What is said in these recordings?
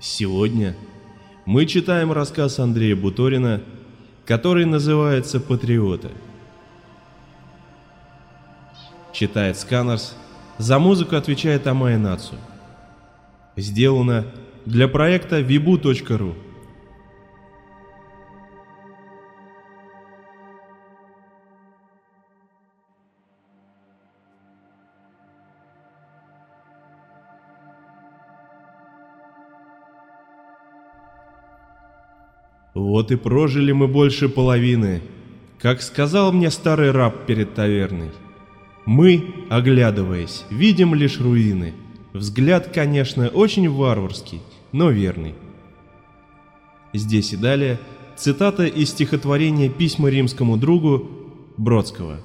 Сегодня мы читаем рассказ Андрея Буторина, который называется «Патриоты». Читает Сканерс, за музыку отвечает Амая Нацу. Сделано для проекта vibu.ru. Вот и прожили мы больше половины, как сказал мне старый раб перед таверной. Мы, оглядываясь, видим лишь руины. Взгляд, конечно, очень варварский, но верный. Здесь и далее цитата из стихотворения «Письма римскому другу» Бродского.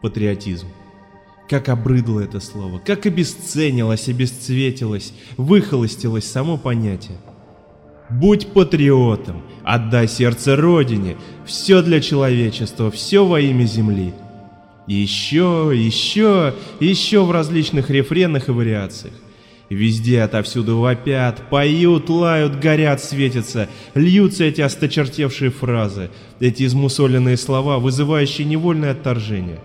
Патриотизм. Как обрыдло это слово, как обесценилось, обесцветилось, выхолостилось само понятие. Будь патриотом, отдай сердце Родине, все для человечества, все во имя Земли. Еще, еще, еще в различных рефренах и вариациях. Везде отовсюду вопят, поют, лают, горят, светятся, льются эти осточертевшие фразы, эти измусоленные слова, вызывающие невольное отторжение.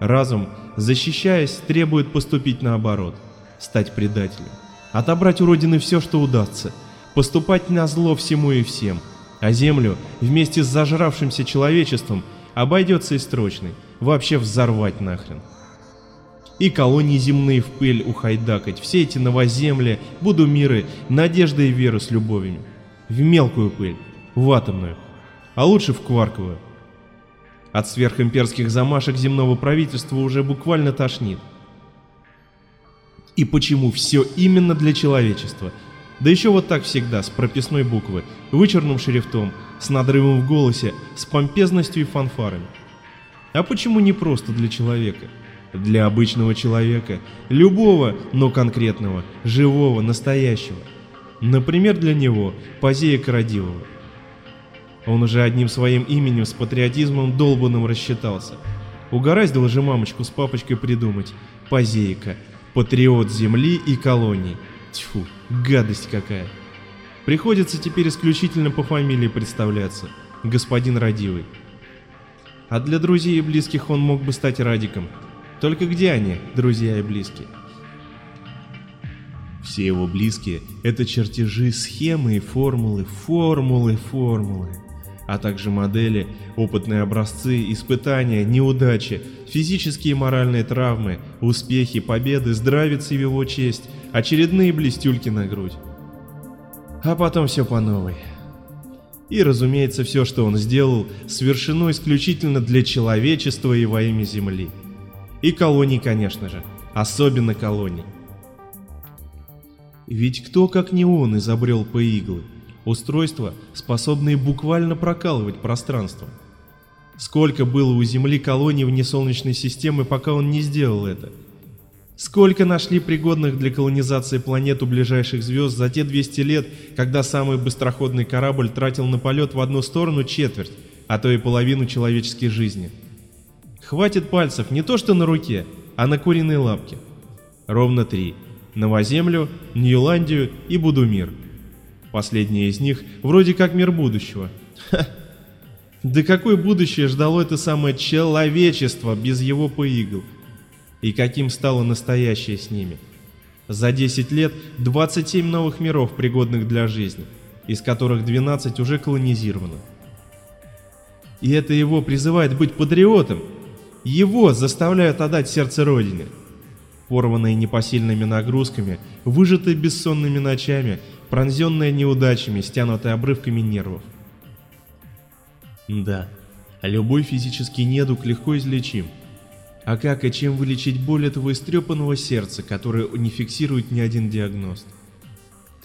Разум, защищаясь, требует поступить наоборот, стать предателем, отобрать у Родины все, что удастся, поступать на зло всему и всем, а Землю вместе с зажравшимся человечеством обойдется и строчный, вообще взорвать нахрен. И колонии земные в пыль ухайдакать, все эти новоземли, буду миры, надежды и веру с любовью. В мелкую пыль, в атомную, а лучше в кварковую. От сверхимперских замашек земного правительства уже буквально тошнит. И почему все именно для человечества? Да еще вот так всегда, с прописной буквы, вычерным шрифтом, с надрывом в голосе, с помпезностью и фанфарами. А почему не просто для человека? Для обычного человека, любого, но конкретного, живого, настоящего. Например, для него, Позея Карадилова. Он уже одним своим именем с патриотизмом долбанным рассчитался. Угораздило же мамочку с папочкой придумать. Позейка, патриот земли и колоний. Тьфу, гадость какая. Приходится теперь исключительно по фамилии представляться. Господин Радивый. А для друзей и близких он мог бы стать Радиком. Только где они, друзья и близкие? Все его близкие — это чертежи, схемы и формулы, формулы, формулы а также модели, опытные образцы, испытания, неудачи, физические и моральные травмы, успехи, победы, здравица и его честь, очередные блестюльки на грудь. А потом все по новой. И, разумеется, все, что он сделал, совершено исключительно для человечества и во имя Земли. И колоний, конечно же, особенно колоний. Ведь кто, как не он, изобрел по-иглы? Устройства, способные буквально прокалывать пространство. Сколько было у Земли колоний вне Солнечной системы, пока он не сделал это? Сколько нашли пригодных для колонизации планет у ближайших звезд за те 200 лет, когда самый быстроходный корабль тратил на полет в одну сторону четверть, а то и половину человеческой жизни? Хватит пальцев не то что на руке, а на куриной лапке. Ровно три. Новоземлю, Ньюландию и Будумир. Последнее из них вроде как мир будущего. Ха. Да какое будущее ждало это самое человечество без его поигл? И каким стало настоящее с ними? За 10 лет 27 новых миров, пригодных для жизни, из которых 12 уже колонизировано. И это его призывает быть патриотом. Его заставляют отдать сердце Родине. Порванные непосильными нагрузками, выжатые бессонными ночами, пронзенная неудачами, стянутая обрывками нервов. Да, любой физический недуг легко излечим. А как и чем вылечить боль этого истрепанного сердца, которое не фиксирует ни один диагноз?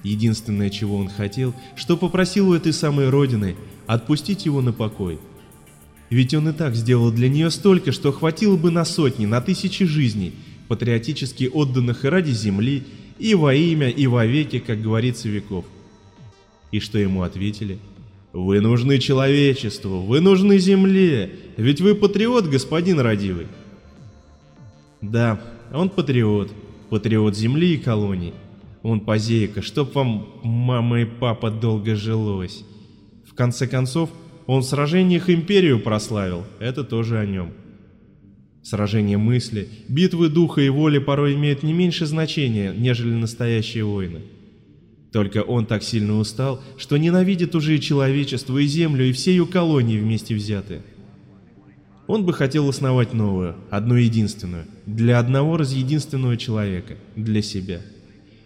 Единственное, чего он хотел, что попросил у этой самой Родины отпустить его на покой. Ведь он и так сделал для нее столько, что хватило бы на сотни, на тысячи жизней, патриотически отданных и ради земли, и во имя, и во веки, как говорится, веков. И что ему ответили? Вы нужны человечеству, вы нужны земле, ведь вы патриот, господин Радивый. Да, он патриот, патриот земли и колоний. Он позейка, чтоб вам мама и папа долго жилось. В конце концов, он в сражениях империю прославил, это тоже о нем. Сражения мысли, битвы духа и воли порой имеют не меньше значения, нежели настоящие войны. Только он так сильно устал, что ненавидит уже и человечество, и землю, и все ее колонии вместе взятые. Он бы хотел основать новую, одну единственную, для одного раз единственного человека, для себя.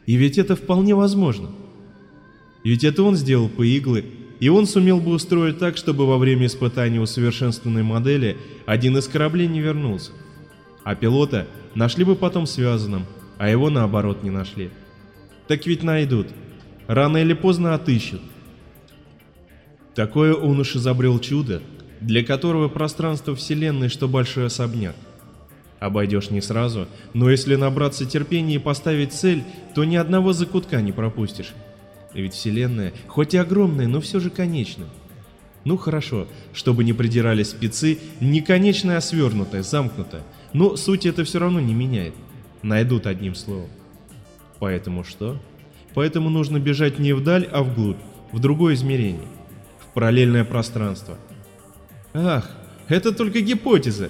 И ведь это вполне возможно. Ведь это он сделал по иглы, и он сумел бы устроить так, чтобы во время испытания усовершенствованной модели один из кораблей не вернулся. А пилота нашли бы потом связанным, а его наоборот не нашли. Так ведь найдут. Рано или поздно отыщут. Такое он уж изобрел чудо, для которого пространство Вселенной что большой особняк. Обойдешь не сразу, но если набраться терпения и поставить цель, то ни одного закутка не пропустишь. Ведь Вселенная, хоть и огромная, но все же конечна. Ну хорошо, чтобы не придирались спецы, не конечная, а свернутая, замкнутая. Но суть это все равно не меняет. Найдут одним словом. Поэтому что? Поэтому нужно бежать не вдаль, а вглубь, в другое измерение. В параллельное пространство. Ах, это только гипотеза.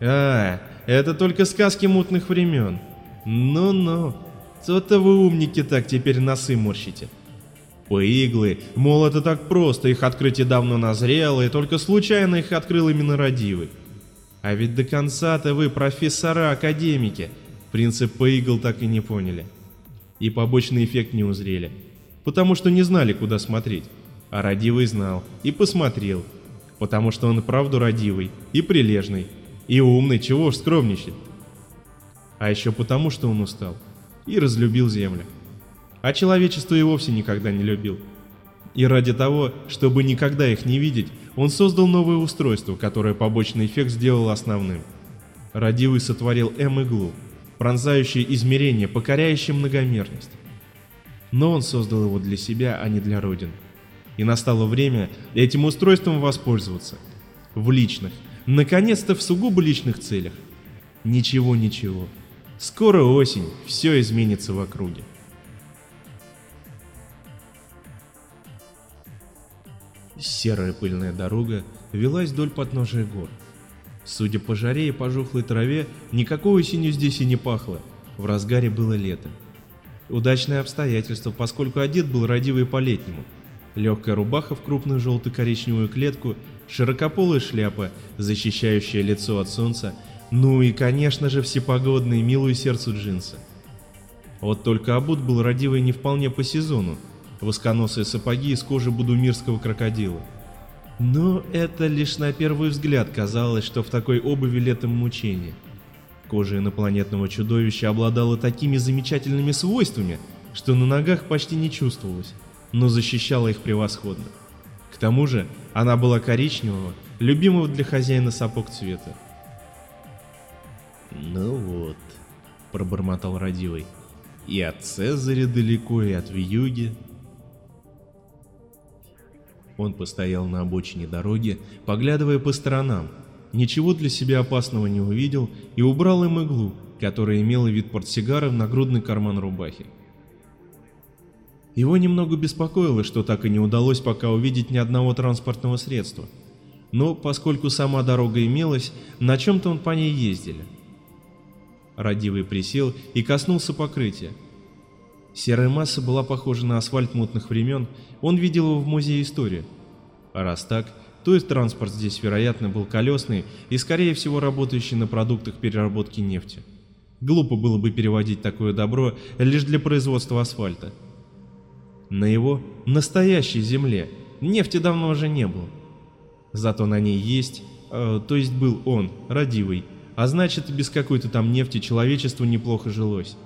А, это только сказки мутных времен. Ну-ну, то-то вы умники так теперь носы морщите. Иглы, мол, это так просто, их открытие давно назрело, и только случайно их открыл именно Радивый. А ведь до конца-то вы профессора-академики, принцип игл так и не поняли. И побочный эффект не узрели, потому что не знали, куда смотреть. А Радивый знал и посмотрел, потому что он правду Радивый и прилежный, и умный, чего уж скромничать. А еще потому, что он устал и разлюбил землю а человечество и вовсе никогда не любил. И ради того, чтобы никогда их не видеть, он создал новое устройство, которое побочный эффект сделал основным. Радивый сотворил М-иглу, пронзающее измерение, покоряющее многомерность. Но он создал его для себя, а не для Родины. И настало время этим устройством воспользоваться. В личных, наконец-то в сугубо личных целях. Ничего-ничего. Скоро осень, все изменится в округе. Серая пыльная дорога велась вдоль подножия гор. Судя по жаре и пожухлой траве, никакой осенью здесь и не пахло, в разгаре было лето. Удачное обстоятельство, поскольку одет был родивый по-летнему. Легкая рубаха в крупную желто-коричневую клетку, широкополая шляпа, защищающая лицо от солнца, ну и, конечно же, всепогодные, милую сердцу джинсы. Вот только обут был родивый не вполне по сезону, восконосые сапоги из кожи будумирского крокодила. Но это лишь на первый взгляд казалось, что в такой обуви летом мучение. Кожа инопланетного чудовища обладала такими замечательными свойствами, что на ногах почти не чувствовалось, но защищала их превосходно. К тому же она была коричневого, любимого для хозяина сапог цвета. «Ну вот», — пробормотал Радивый, — «и от Цезаря далеко, и от Вьюги, он постоял на обочине дороги, поглядывая по сторонам, ничего для себя опасного не увидел и убрал им иглу, которая имела вид портсигара в нагрудный карман рубахи. Его немного беспокоило, что так и не удалось пока увидеть ни одного транспортного средства. Но поскольку сама дорога имелась, на чем-то он по ней ездили. Радивый присел и коснулся покрытия. Серая масса была похожа на асфальт мутных времен, он видел его в музее истории. А раз так, то и транспорт здесь, вероятно, был колесный и, скорее всего, работающий на продуктах переработки нефти. Глупо было бы переводить такое добро лишь для производства асфальта. На его настоящей земле нефти давно уже не было. Зато на ней есть, э, то есть был он, родивый, а значит, без какой-то там нефти человечеству неплохо жилось.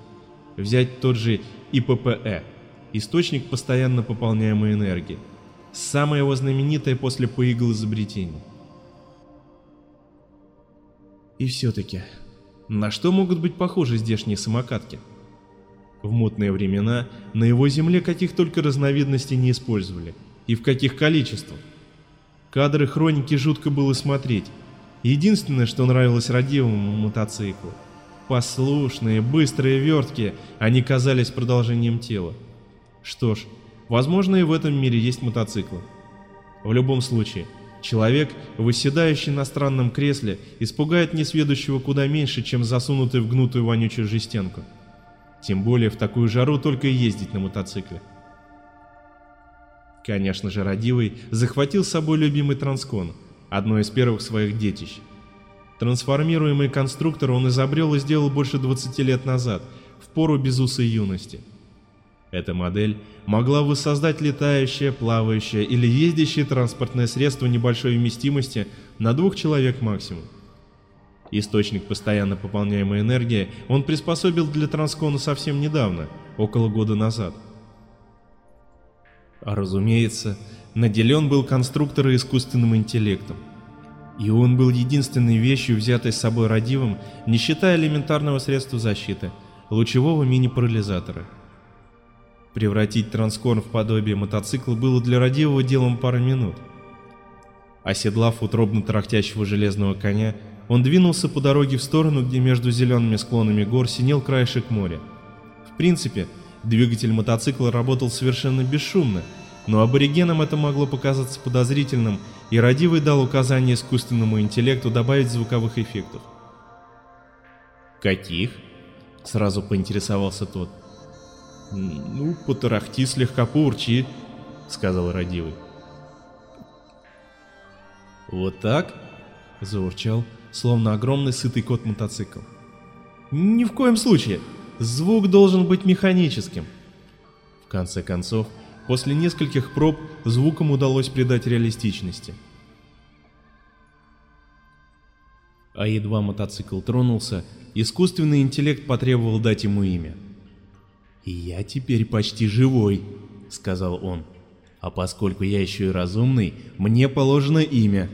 Взять тот же ИППЭ – источник постоянно пополняемой энергии. Самое его знаменитое после поигл изобретений. И все-таки, на что могут быть похожи здешние самокатки? В мутные времена на его земле каких только разновидностей не использовали, и в каких количествах. Кадры хроники жутко было смотреть. Единственное, что нравилось радиовому мотоциклу – Послушные, быстрые, верткие, они казались продолжением тела. Что ж, возможно и в этом мире есть мотоциклы. В любом случае, человек, выседающий на странном кресле, испугает несведущего куда меньше, чем засунутый в гнутую вонючую жестянку. Тем более в такую жару только ездить на мотоцикле. Конечно же, Радивый захватил с собой любимый Транскон, одно из первых своих детищ. Трансформируемый конструктор он изобрел и сделал больше 20 лет назад, в пору безусой юности. Эта модель могла воссоздать летающее, плавающее или ездящее транспортное средство небольшой вместимости на двух человек максимум. Источник постоянно пополняемой энергии он приспособил для Транскона совсем недавно, около года назад. А разумеется, наделен был конструктор искусственным интеллектом. И он был единственной вещью, взятой с собой Радивом, не считая элементарного средства защиты – лучевого мини-парализатора. Превратить транскорн в подобие мотоцикла было для Радивова делом пары минут. Оседлав утробно тарахтящего железного коня, он двинулся по дороге в сторону, где между зелеными склонами гор синел краешек моря. В принципе, двигатель мотоцикла работал совершенно бесшумно, но аборигенам это могло показаться подозрительным, и Радивый дал указание искусственному интеллекту добавить звуковых эффектов. «Каких?» — сразу поинтересовался тот. «Ну, потарахти слегка поурчи», — сказал Радивый. «Вот так?» — заурчал, словно огромный сытый кот мотоцикл. «Ни в коем случае! Звук должен быть механическим!» В конце концов, после нескольких проб звукам удалось придать реалистичности. А едва мотоцикл тронулся, искусственный интеллект потребовал дать ему имя. «Я теперь почти живой», — сказал он. «А поскольку я еще и разумный, мне положено имя».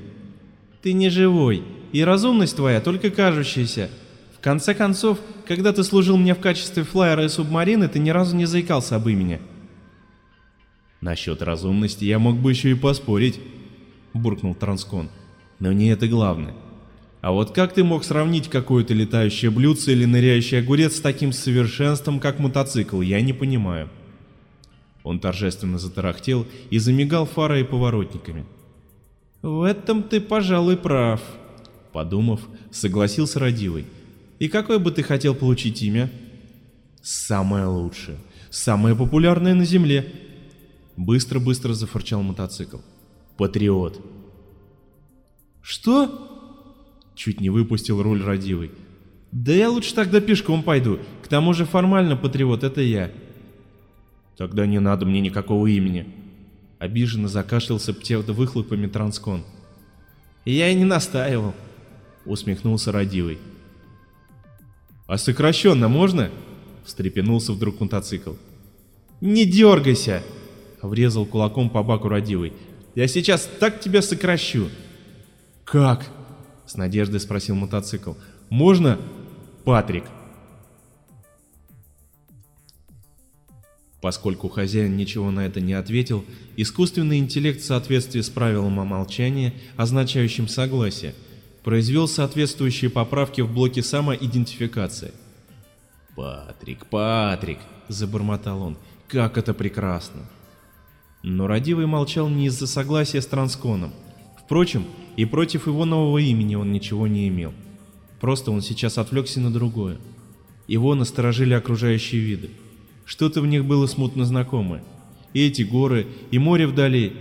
«Ты не живой, и разумность твоя только кажущаяся. В конце концов, когда ты служил мне в качестве флайера и субмарины, ты ни разу не заикался об имени». «Насчет разумности я мог бы еще и поспорить», — буркнул Транскон. «Но не это главное. А вот как ты мог сравнить какое-то летающее блюдце или ныряющий огурец с таким совершенством, как мотоцикл, я не понимаю. Он торжественно затарахтел и замигал фарой и поворотниками. «В этом ты, пожалуй, прав», — подумав, согласился Радивый. «И какое бы ты хотел получить имя?» «Самое лучшее, самое популярное на Земле», — быстро-быстро зафырчал мотоцикл. «Патриот». «Что?» Чуть не выпустил руль родивый. Да я лучше тогда пешком пойду. К тому же формально патриот это я. Тогда не надо мне никакого имени. Обиженно закашлялся псевдовыхлопами Транскон. Я и не настаивал. Усмехнулся родивый. А сокращенно можно? Встрепенулся вдруг мотоцикл. Не дергайся! Врезал кулаком по баку родивый. Я сейчас так тебя сокращу. Как? — с надеждой спросил мотоцикл. «Можно, Патрик?» Поскольку хозяин ничего на это не ответил, искусственный интеллект в соответствии с правилом о молчании, означающим согласие, произвел соответствующие поправки в блоке самоидентификации. «Патрик, Патрик!» — забормотал он. «Как это прекрасно!» Но Радивый молчал не из-за согласия с Трансконом. Впрочем, и против его нового имени он ничего не имел. Просто он сейчас отвлекся на другое. Его насторожили окружающие виды. Что-то в них было смутно знакомое. И эти горы, и море вдали.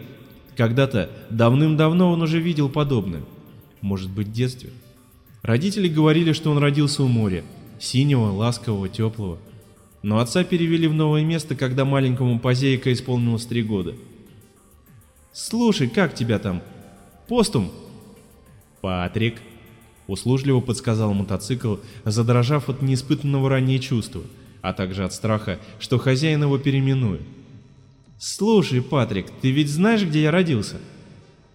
Когда-то, давным-давно он уже видел подобное. Может быть, в детстве. Родители говорили, что он родился у моря. Синего, ласкового, теплого. Но отца перевели в новое место, когда маленькому Позейка исполнилось три года. «Слушай, как тебя там? Постум?» «Патрик», — услужливо подсказал мотоцикл, задрожав от неиспытанного ранее чувства, а также от страха, что хозяин его переименует. «Слушай, Патрик, ты ведь знаешь, где я родился?»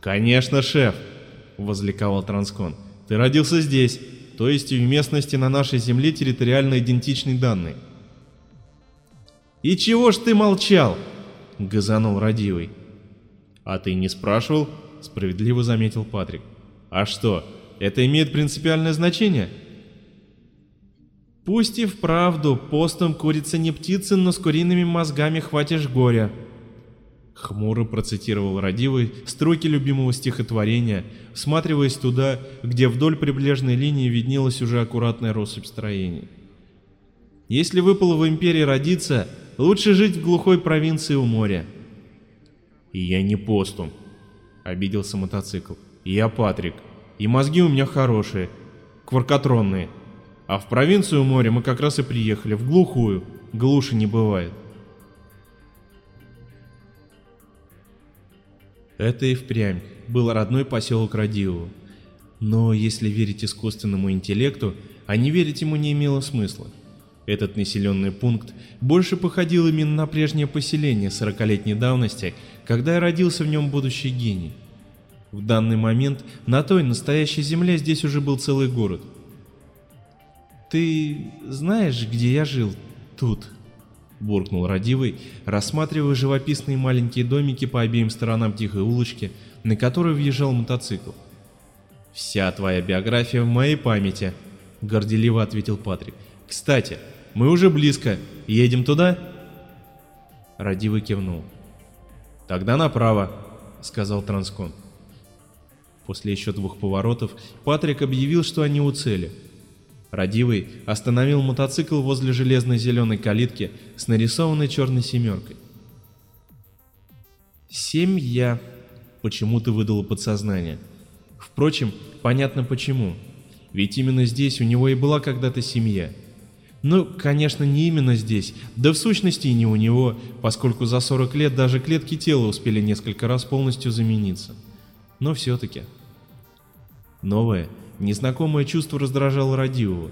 «Конечно, шеф!» — возликовал Транскон. «Ты родился здесь, то есть в местности на нашей земле территориально идентичной данной». «И чего ж ты молчал?» — газанул Радивый. «А ты не спрашивал?» — справедливо заметил Патрик. А что, это имеет принципиальное значение? Пусть и вправду, постом курица не птица, но с куриными мозгами хватишь горя. Хмуро процитировал Радивый строки любимого стихотворения, всматриваясь туда, где вдоль прибрежной линии виднелась уже аккуратная россыпь строений. Если выпало в империи родиться, лучше жить в глухой провинции у моря. И я не постум, обиделся мотоцикл. Я Патрик, и мозги у меня хорошие, кваркотронные. А в провинцию моря мы как раз и приехали, в глухую, глуши не бывает. Это и впрямь был родной поселок Радиово. Но если верить искусственному интеллекту, а не верить ему не имело смысла. Этот населенный пункт больше походил именно на прежнее поселение сорокалетней давности, когда и родился в нем будущий гений. В данный момент на той настоящей земле здесь уже был целый город – «Ты знаешь, где я жил? Тут?» — буркнул Радивый, рассматривая живописные маленькие домики по обеим сторонам тихой улочки, на которой въезжал мотоцикл. «Вся твоя биография в моей памяти», — горделиво ответил Патрик. «Кстати, мы уже близко. Едем туда?» Радивый кивнул. «Тогда направо», — сказал Транскон. После еще двух поворотов Патрик объявил, что они у цели — Радивый остановил мотоцикл возле железной зеленой калитки с нарисованной черной семеркой. «Семья», — почему-то выдало подсознание. Впрочем, понятно почему. Ведь именно здесь у него и была когда-то семья. Ну, конечно, не именно здесь, да в сущности и не у него, поскольку за 40 лет даже клетки тела успели несколько раз полностью замениться. Но все-таки. Новое, Незнакомое чувство раздражало Радиова.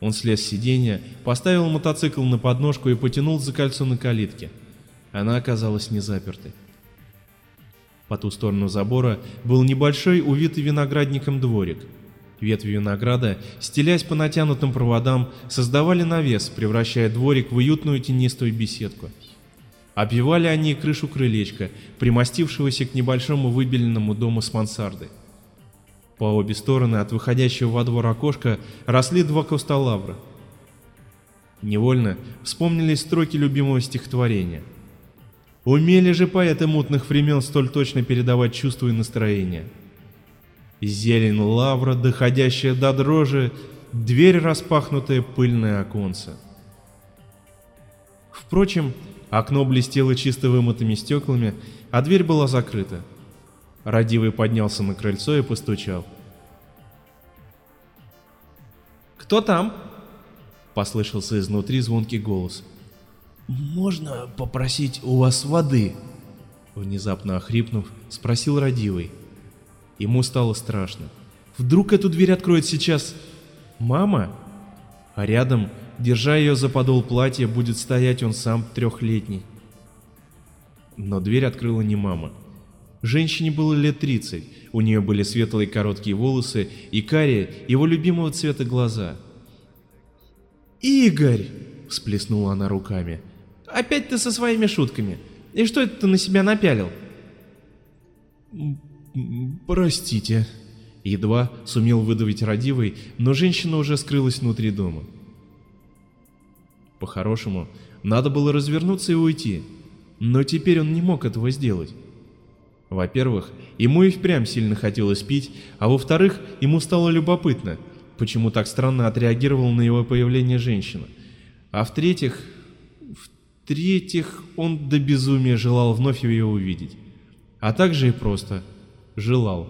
Он слез с сиденья, поставил мотоцикл на подножку и потянул за кольцо на калитке. Она оказалась не запертой. По ту сторону забора был небольшой, увитый виноградником дворик. Ветви винограда, стелясь по натянутым проводам, создавали навес, превращая дворик в уютную тенистую беседку. Обвивали они крышу крылечка, примостившегося к небольшому выбеленному дому с мансардой. По обе стороны от выходящего во двор окошка росли два куста лавра. Невольно вспомнились строки любимого стихотворения. Умели же поэты мутных времен столь точно передавать чувства и настроения. Зелень лавра, доходящая до дрожи, дверь распахнутая, пыльное оконце. Впрочем, окно блестело чисто вымытыми стеклами, а дверь была закрыта. Радивый поднялся на крыльцо и постучал. «Кто там?» — послышался изнутри звонкий голос. «Можно попросить у вас воды?» Внезапно охрипнув, спросил Радивый. Ему стало страшно. Вдруг эту дверь откроет сейчас мама? А рядом, держа ее за подол платья, будет стоять он сам трехлетний. Но дверь открыла не мама. Женщине было лет 30, у нее были светлые короткие волосы и карие, его любимого цвета глаза. «Игорь!» – всплеснула она руками. «Опять ты со своими шутками. И что это ты на себя напялил?» «Простите», — едва сумел выдавить родивый, но женщина уже скрылась внутри дома. По-хорошему, надо было развернуться и уйти, но теперь он не мог этого сделать. Во-первых, ему и впрямь сильно хотелось пить, а во-вторых, ему стало любопытно, почему так странно отреагировала на его появление женщина. А в-третьих, в-третьих, он до безумия желал вновь ее увидеть. А также и просто желал.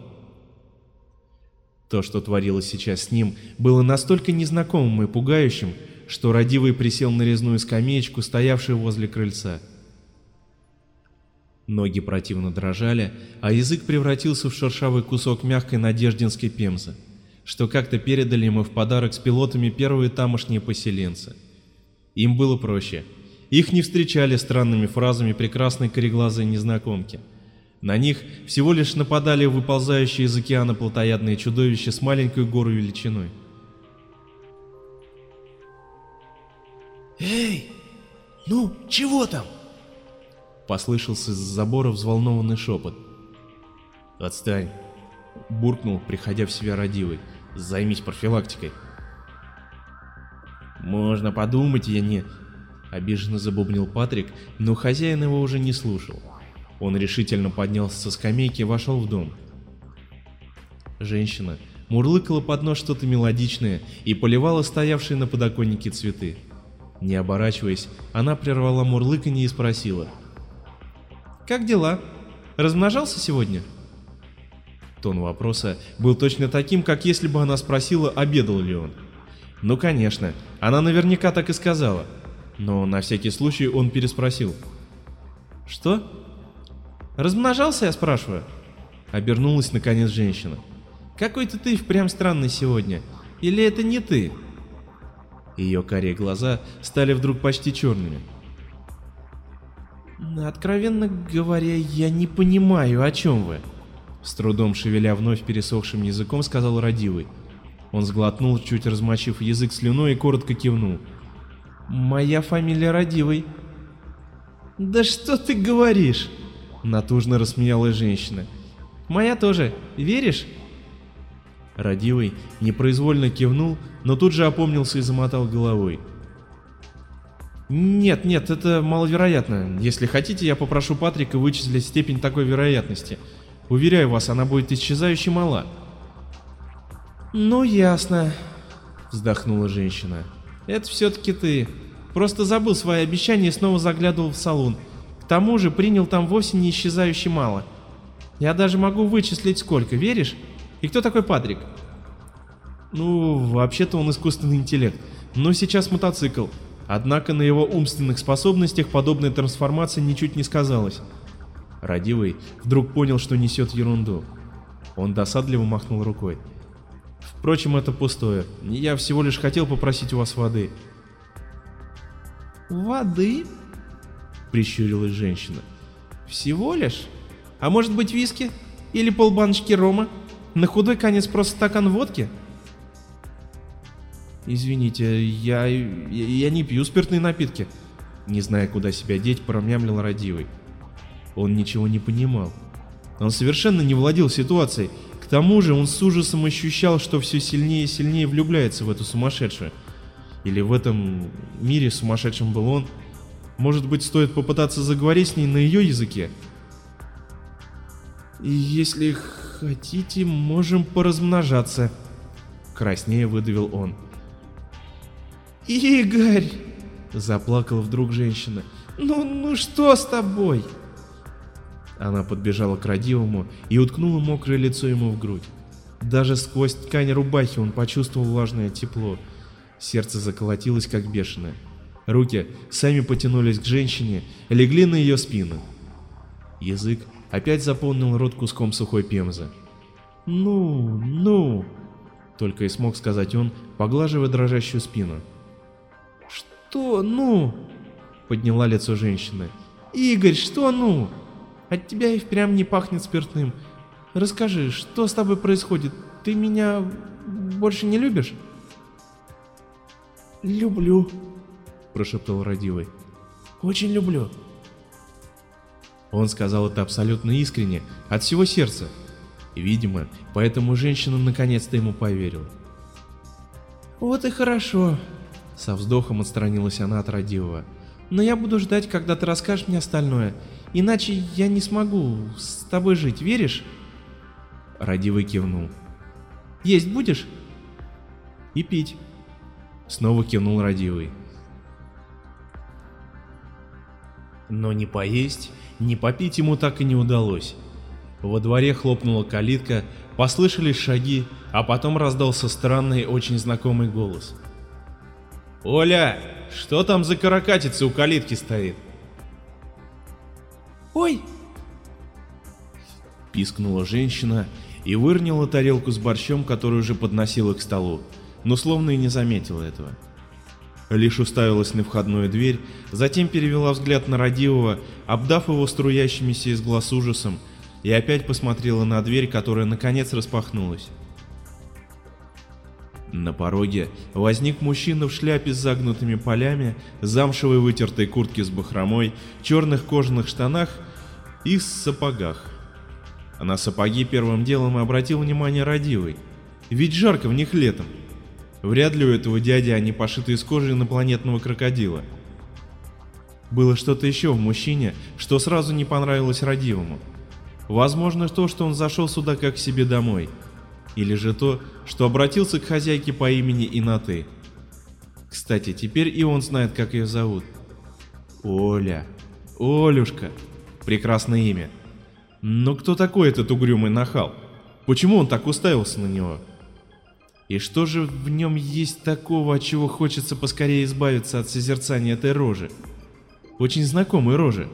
То, что творилось сейчас с ним, было настолько незнакомым и пугающим, что родивый присел на резную скамеечку, стоявшую возле крыльца. Ноги противно дрожали, а язык превратился в шершавый кусок мягкой надеждинской пемзы, что как-то передали ему в подарок с пилотами первые тамошние поселенцы. Им было проще. Их не встречали странными фразами прекрасной кореглазой незнакомки. На них всего лишь нападали выползающие из океана плотоядные чудовища с маленькой горой величиной. «Эй, ну, чего там?» Послышался из забора взволнованный шепот. «Отстань!» — буркнул, приходя в себя родивый. «Займись профилактикой!» Можно подумать, я не... Обиженно забубнил Патрик, но хозяин его уже не слушал. Он решительно поднялся со скамейки и вошел в дом. Женщина мурлыкала под нос что-то мелодичное и поливала стоявшие на подоконнике цветы. Не оборачиваясь, она прервала мурлыканье и спросила. «Как дела? Размножался сегодня?» Тон вопроса был точно таким, как если бы она спросила, обедал ли он. Ну конечно, она наверняка так и сказала. Но на всякий случай он переспросил. «Что?» «Размножался, я спрашиваю?» Обернулась наконец женщина. «Какой-то ты впрямь странный сегодня. Или это не ты?» Ее карие глаза стали вдруг почти черными. «Откровенно говоря, я не понимаю, о чем вы?» С трудом шевеля вновь пересохшим языком, сказал Радивый. Он сглотнул, чуть размочив язык слюной и коротко кивнул. «Моя фамилия Радивый». «Да что ты говоришь?» Натужно рассмеялась женщина. «Моя тоже. Веришь?» Радивый непроизвольно кивнул, но тут же опомнился и замотал головой. «Нет, нет, это маловероятно. Если хотите, я попрошу Патрика вычислить степень такой вероятности. Уверяю вас, она будет исчезающе мала». «Ну, ясно», — вздохнула женщина. «Это все-таки ты. Просто забыл свои обещания и снова заглядывал в салон. Тому же принял там вовсе не исчезающе мало. Я даже могу вычислить сколько, веришь? И кто такой Патрик?» «Ну, вообще-то он искусственный интеллект, но сейчас мотоцикл. Однако на его умственных способностях подобная трансформация ничуть не сказалась. Радивый вдруг понял, что несет ерунду. Он досадливо махнул рукой. Впрочем, это пустое. Я всего лишь хотел попросить у вас воды. Воды? Прищурилась женщина. Всего лишь? А может быть виски? Или полбаночки рома? На худой конец просто стакан водки? Извините, я, я, я не пью спиртные напитки. Не зная, куда себя деть, промямлил Радивый. Он ничего не понимал. Он совершенно не владел ситуацией. К тому же он с ужасом ощущал, что все сильнее и сильнее влюбляется в эту сумасшедшую. Или в этом мире сумасшедшим был он. Может быть, стоит попытаться заговорить с ней на ее языке? «Если хотите, можем поразмножаться», — краснее выдавил он. «Игорь!» — заплакала вдруг женщина. «Ну, ну что с тобой?» Она подбежала к родивому и уткнула мокрое лицо ему в грудь. Даже сквозь ткань рубахи он почувствовал влажное тепло. Сердце заколотилось как бешеное. Руки сами потянулись к женщине, легли на ее спину. Язык опять заполнил рот куском сухой пемзы. «Ну, ну!» — только и смог сказать он, поглаживая дрожащую спину. «Что ну?» — подняла лицо женщины. «Игорь, что ну?» От тебя и впрямь не пахнет спиртным. Расскажи, что с тобой происходит? Ты меня больше не любишь? Люблю, прошептал Радивый. Очень люблю. Он сказал это абсолютно искренне, от всего сердца. И, видимо, поэтому женщина наконец-то ему поверила. «Вот и хорошо», — со вздохом отстранилась она от Радивого. «Но я буду ждать, когда ты расскажешь мне остальное, Иначе я не смогу с тобой жить, веришь? Радивый кивнул. Есть будешь? И пить. Снова кивнул Радивый. Но ни поесть, ни попить ему так и не удалось. Во дворе хлопнула калитка, послышались шаги, а потом раздался странный, очень знакомый голос. «Оля, что там за каракатица у калитки стоит?» «Ой!» Пискнула женщина и выронила тарелку с борщом, которую уже подносила к столу, но словно и не заметила этого. Лишь уставилась на входную дверь, затем перевела взгляд на Радивова, обдав его струящимися из глаз ужасом, и опять посмотрела на дверь, которая наконец распахнулась. На пороге возник мужчина в шляпе с загнутыми полями, замшевой вытертой куртке с бахромой, черных кожаных штанах и сапогах. На сапоги первым делом обратил внимание Радивый, ведь жарко в них летом. Вряд ли у этого дяди они пошиты из кожи инопланетного крокодила. Было что-то еще в мужчине, что сразу не понравилось Радивому. Возможно, то, что он зашел сюда как к себе домой. Или же то, что обратился к хозяйке по имени и на «ты». Кстати, теперь и он знает, как ее зовут. Оля. Олюшка. Прекрасное имя. Но кто такой этот угрюмый нахал? Почему он так уставился на него? И что же в нем есть такого, от чего хочется поскорее избавиться от созерцания этой рожи? Очень знакомой рожи.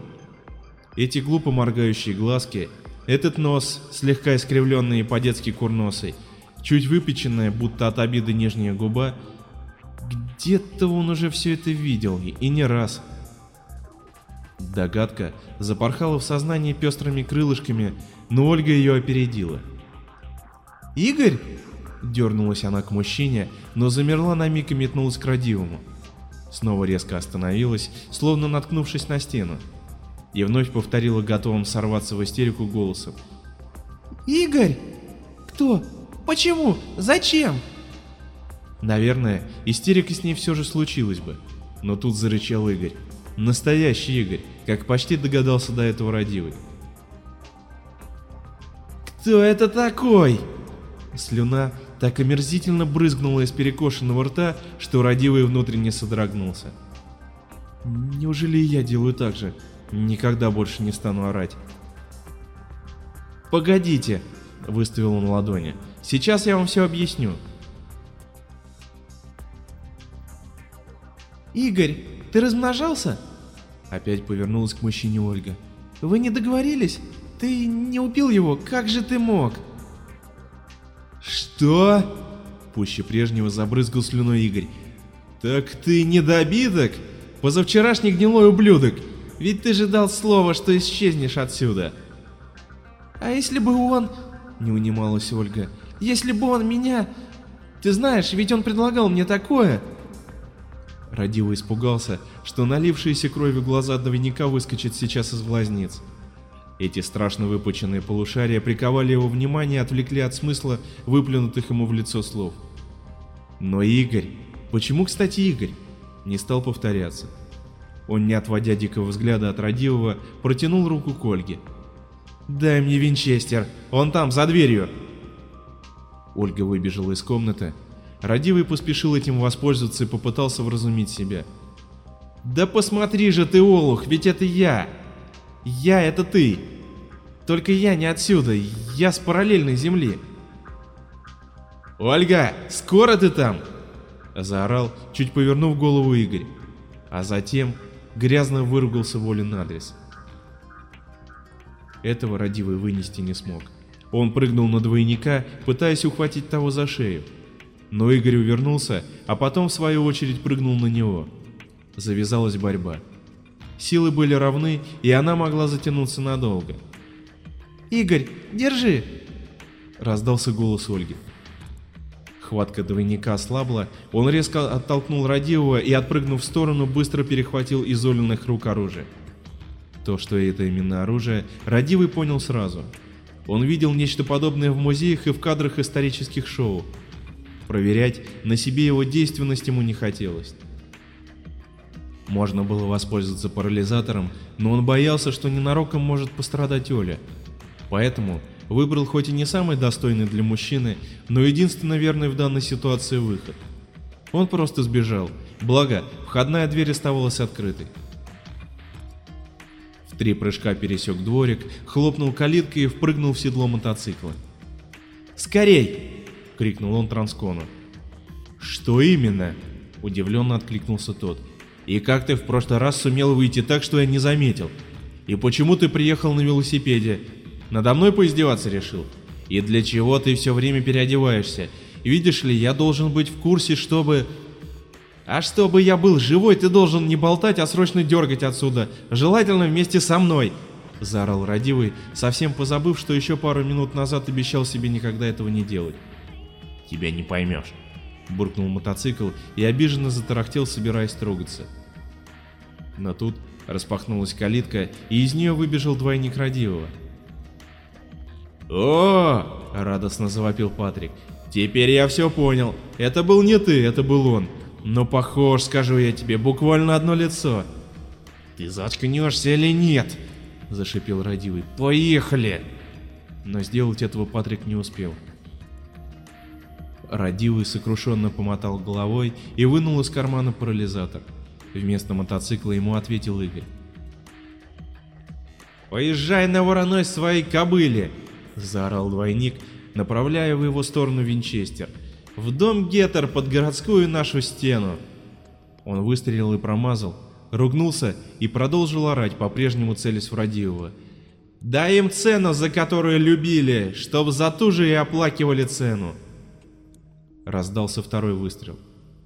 Эти глупо моргающие глазки, этот нос, слегка искривленный по-детски курносый, чуть выпеченная, будто от обиды нижняя губа, где-то он уже все это видел, и не раз. Догадка запорхала в сознании пестрыми крылышками, но Ольга ее опередила. «Игорь!» — дернулась она к мужчине, но замерла на миг и метнулась к родивому. Снова резко остановилась, словно наткнувшись на стену. И вновь повторила готовым сорваться в истерику голосом. «Игорь! Кто? Почему? Зачем?» Наверное, истерика с ней все же случилась бы. Но тут зарычал Игорь. Настоящий Игорь, как почти догадался до этого родивый. «Кто это такой?» Слюна так омерзительно брызгнула из перекошенного рта, что родивый внутренне содрогнулся. Неужели я делаю так же? Никогда больше не стану орать. «Погодите!» — выставил он ладони. «Сейчас я вам все объясню». «Игорь, ты размножался?» Опять повернулась к мужчине Ольга. «Вы не договорились? Ты не убил его, как же ты мог?» «Что?» Пуще прежнего забрызгал слюной Игорь. «Так ты недобиток? Позавчерашний гнилой ублюдок! Ведь ты же дал слово, что исчезнешь отсюда!» «А если бы он...» — не унималась Ольга. «Если бы он меня... Ты знаешь, ведь он предлагал мне такое...» Радива испугался, что налившиеся кровью глаза двойника выскочат сейчас из глазниц. Эти страшно выпученные полушария приковали его внимание и отвлекли от смысла выплюнутых ему в лицо слов. Но Игорь... Почему, кстати, Игорь? Не стал повторяться. Он, не отводя дикого взгляда от Радивова, протянул руку к Ольге. «Дай мне винчестер, он там, за дверью!» Ольга выбежала из комнаты, Радивый поспешил этим воспользоваться и попытался вразумить себя. «Да посмотри же ты, Олух, ведь это я! Я — это ты! Только я не отсюда, я с параллельной земли!» «Ольга, скоро ты там?» — заорал, чуть повернув голову Игорь, а затем грязно выругался Волин адрес. Этого Радивый вынести не смог. Он прыгнул на двойника, пытаясь ухватить того за шею. Но Игорь увернулся, а потом в свою очередь прыгнул на него. Завязалась борьба. Силы были равны, и она могла затянуться надолго. «Игорь, держи!» — раздался голос Ольги. Хватка двойника ослабла, он резко оттолкнул Радивова и, отпрыгнув в сторону, быстро перехватил из Олиных рук оружие. То, что это именно оружие, Радивый понял сразу. Он видел нечто подобное в музеях и в кадрах исторических шоу. Проверять на себе его действенность ему не хотелось. Можно было воспользоваться парализатором, но он боялся, что ненароком может пострадать Оля. Поэтому выбрал хоть и не самый достойный для мужчины, но единственно верный в данной ситуации выход. Он просто сбежал, благо входная дверь оставалась открытой. В три прыжка пересек дворик, хлопнул калиткой и впрыгнул в седло мотоцикла. «Скорей!» — крикнул он Транскону. «Что именно?» — удивленно откликнулся тот. «И как ты в прошлый раз сумел выйти так, что я не заметил? И почему ты приехал на велосипеде? Надо мной поиздеваться решил? И для чего ты все время переодеваешься? Видишь ли, я должен быть в курсе, чтобы...» «А чтобы я был живой, ты должен не болтать, а срочно дергать отсюда, желательно вместе со мной!» — заорал Радивый, совсем позабыв, что еще пару минут назад обещал себе никогда этого не делать тебя не поймешь. Буркнул мотоцикл и обиженно затарахтел, собираясь трогаться. Но тут распахнулась калитка, и из нее выбежал двойник Радивова. «О!» — радостно завопил Патрик. Теперь я все понял. Это был не ты, это был он. Но похож, скажу я тебе, буквально одно лицо. Ты заткнешься или нет? Зашипел Радивый. Поехали! Но сделать этого Патрик не успел. Радивый сокрушенно помотал головой и вынул из кармана парализатор. Вместо мотоцикла ему ответил Игорь. «Поезжай на вороной своей кобыле!» — заорал двойник, направляя в его сторону винчестер. «В дом Геттер под городскую нашу стену!» Он выстрелил и промазал, ругнулся и продолжил орать, по-прежнему целясь в Радиева. «Дай им цену, за которую любили, чтоб за ту же и оплакивали цену!» Раздался второй выстрел.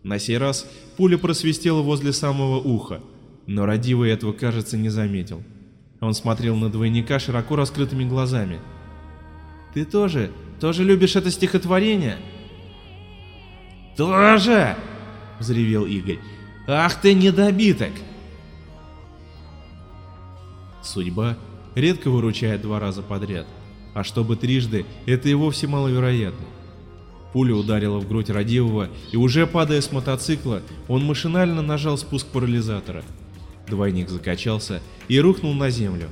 На сей раз пуля просвистела возле самого уха, но Радивый этого, кажется, не заметил. Он смотрел на двойника широко раскрытыми глазами. «Ты тоже, тоже любишь это стихотворение?» «Тоже!» — взревел Игорь. «Ах ты недобиток!» Судьба редко выручает два раза подряд, а чтобы трижды, это и вовсе маловероятно. Пуля ударила в грудь Радивова, и уже падая с мотоцикла, он машинально нажал спуск парализатора. Двойник закачался и рухнул на землю.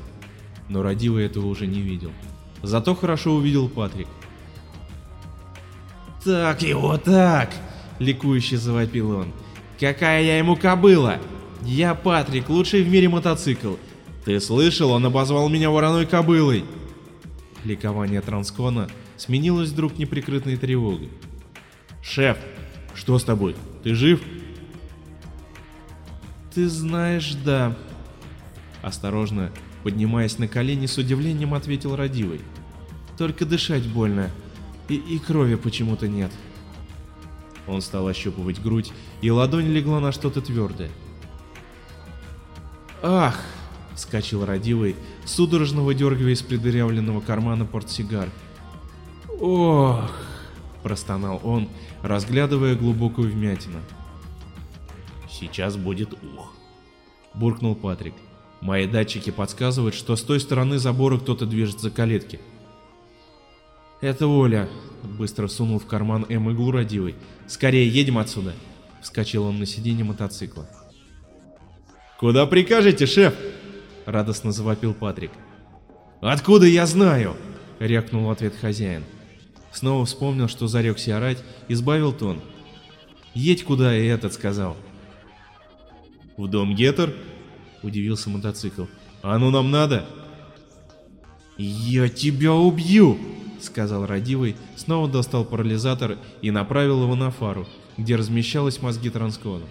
Но Радива этого уже не видел. Зато хорошо увидел Патрик. «Так его так!» — ликующе завопил он. «Какая я ему кобыла! Я Патрик, лучший в мире мотоцикл! Ты слышал, он обозвал меня вороной кобылой!» Ликование Транскона сменилось вдруг неприкрытной тревогой. «Шеф, что с тобой? Ты жив?» «Ты знаешь, да». Осторожно, поднимаясь на колени, с удивлением ответил Радивый. «Только дышать больно, и, и крови почему-то нет». Он стал ощупывать грудь, и ладонь легла на что-то твердое. «Ах!» — вскочил Радивый, судорожно выдергивая из придырявленного кармана портсигар. «Ох!» — простонал он, разглядывая глубокую вмятину. «Сейчас будет ух!» — буркнул Патрик. «Мои датчики подсказывают, что с той стороны забора кто-то движется к калитке». «Это Оля!» — быстро сунул в карман М иглу родивой. «Скорее, едем отсюда!» — вскочил он на сиденье мотоцикла. «Куда прикажете, шеф?» — радостно завопил Патрик. «Откуда я знаю?» — рявкнул в ответ хозяин. Снова вспомнил, что зарекся орать, избавил тон. «Едь куда, и этот сказал». «В дом Геттер?» — удивился мотоцикл. «А ну нам надо?» «Я тебя убью!» — сказал Радивый, снова достал парализатор и направил его на фару, где размещалась мозги транскона.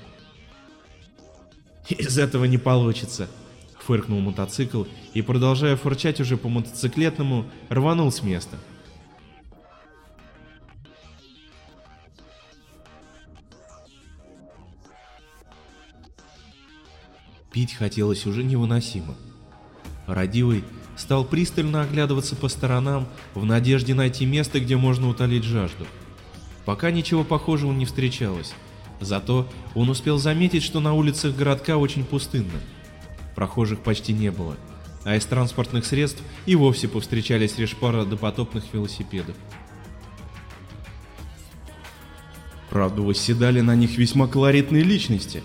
«Из этого не получится», — фыркнул мотоцикл и, продолжая фурчать уже по мотоциклетному, рванул с места. Пить хотелось уже невыносимо. Радивый стал пристально оглядываться по сторонам в надежде найти место, где можно утолить жажду. Пока ничего похожего не встречалось, зато он успел заметить, что на улицах городка очень пустынно. Прохожих почти не было, а из транспортных средств и вовсе повстречались лишь пара допотопных велосипедов. Правда, восседали на них весьма колоритные личности.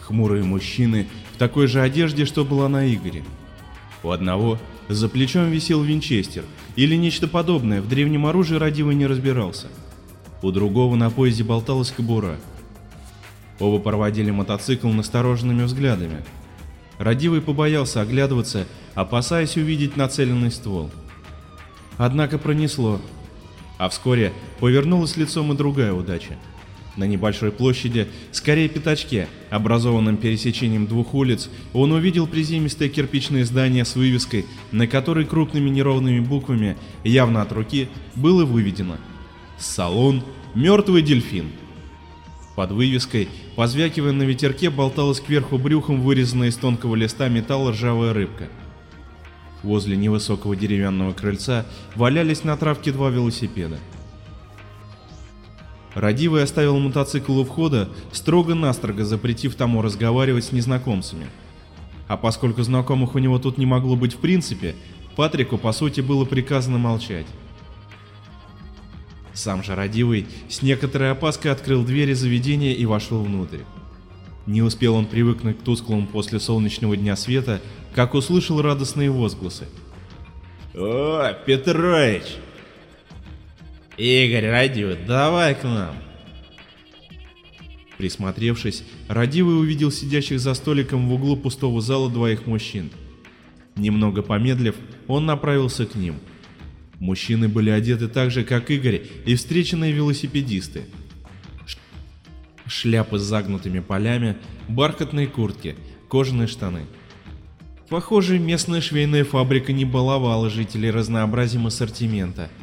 Хмурые мужчины такой же одежде, что была на Игоре. У одного за плечом висел винчестер или нечто подобное, в древнем оружии Радивый не разбирался. У другого на поезде болталась кобура. Оба проводили мотоцикл настороженными взглядами. Радивый побоялся оглядываться, опасаясь увидеть нацеленный ствол. Однако пронесло. А вскоре повернулась лицом и другая удача. На небольшой площади, скорее пятачке, образованном пересечением двух улиц, он увидел приземистое кирпичное здание с вывеской, на которой крупными неровными буквами, явно от руки, было выведено «Салон «Мертвый дельфин». Под вывеской, позвякивая на ветерке, болталась кверху брюхом вырезанная из тонкого листа металла ржавая рыбка. Возле невысокого деревянного крыльца валялись на травке два велосипеда. Радивый оставил мотоцикл у входа, строго-настрого запретив тому разговаривать с незнакомцами. А поскольку знакомых у него тут не могло быть в принципе, Патрику по сути было приказано молчать. Сам же Радивый с некоторой опаской открыл двери заведения и вошел внутрь. Не успел он привыкнуть к тусклому после солнечного дня света, как услышал радостные возгласы. «О, Петрович!» «Игорь, Радивый, давай к нам!» Присмотревшись, Радивый увидел сидящих за столиком в углу пустого зала двоих мужчин. Немного помедлив, он направился к ним. Мужчины были одеты так же, как Игорь и встреченные велосипедисты. Шляпы с загнутыми полями, бархатные куртки, кожаные штаны. Похоже, местная швейная фабрика не баловала жителей разнообразием ассортимента –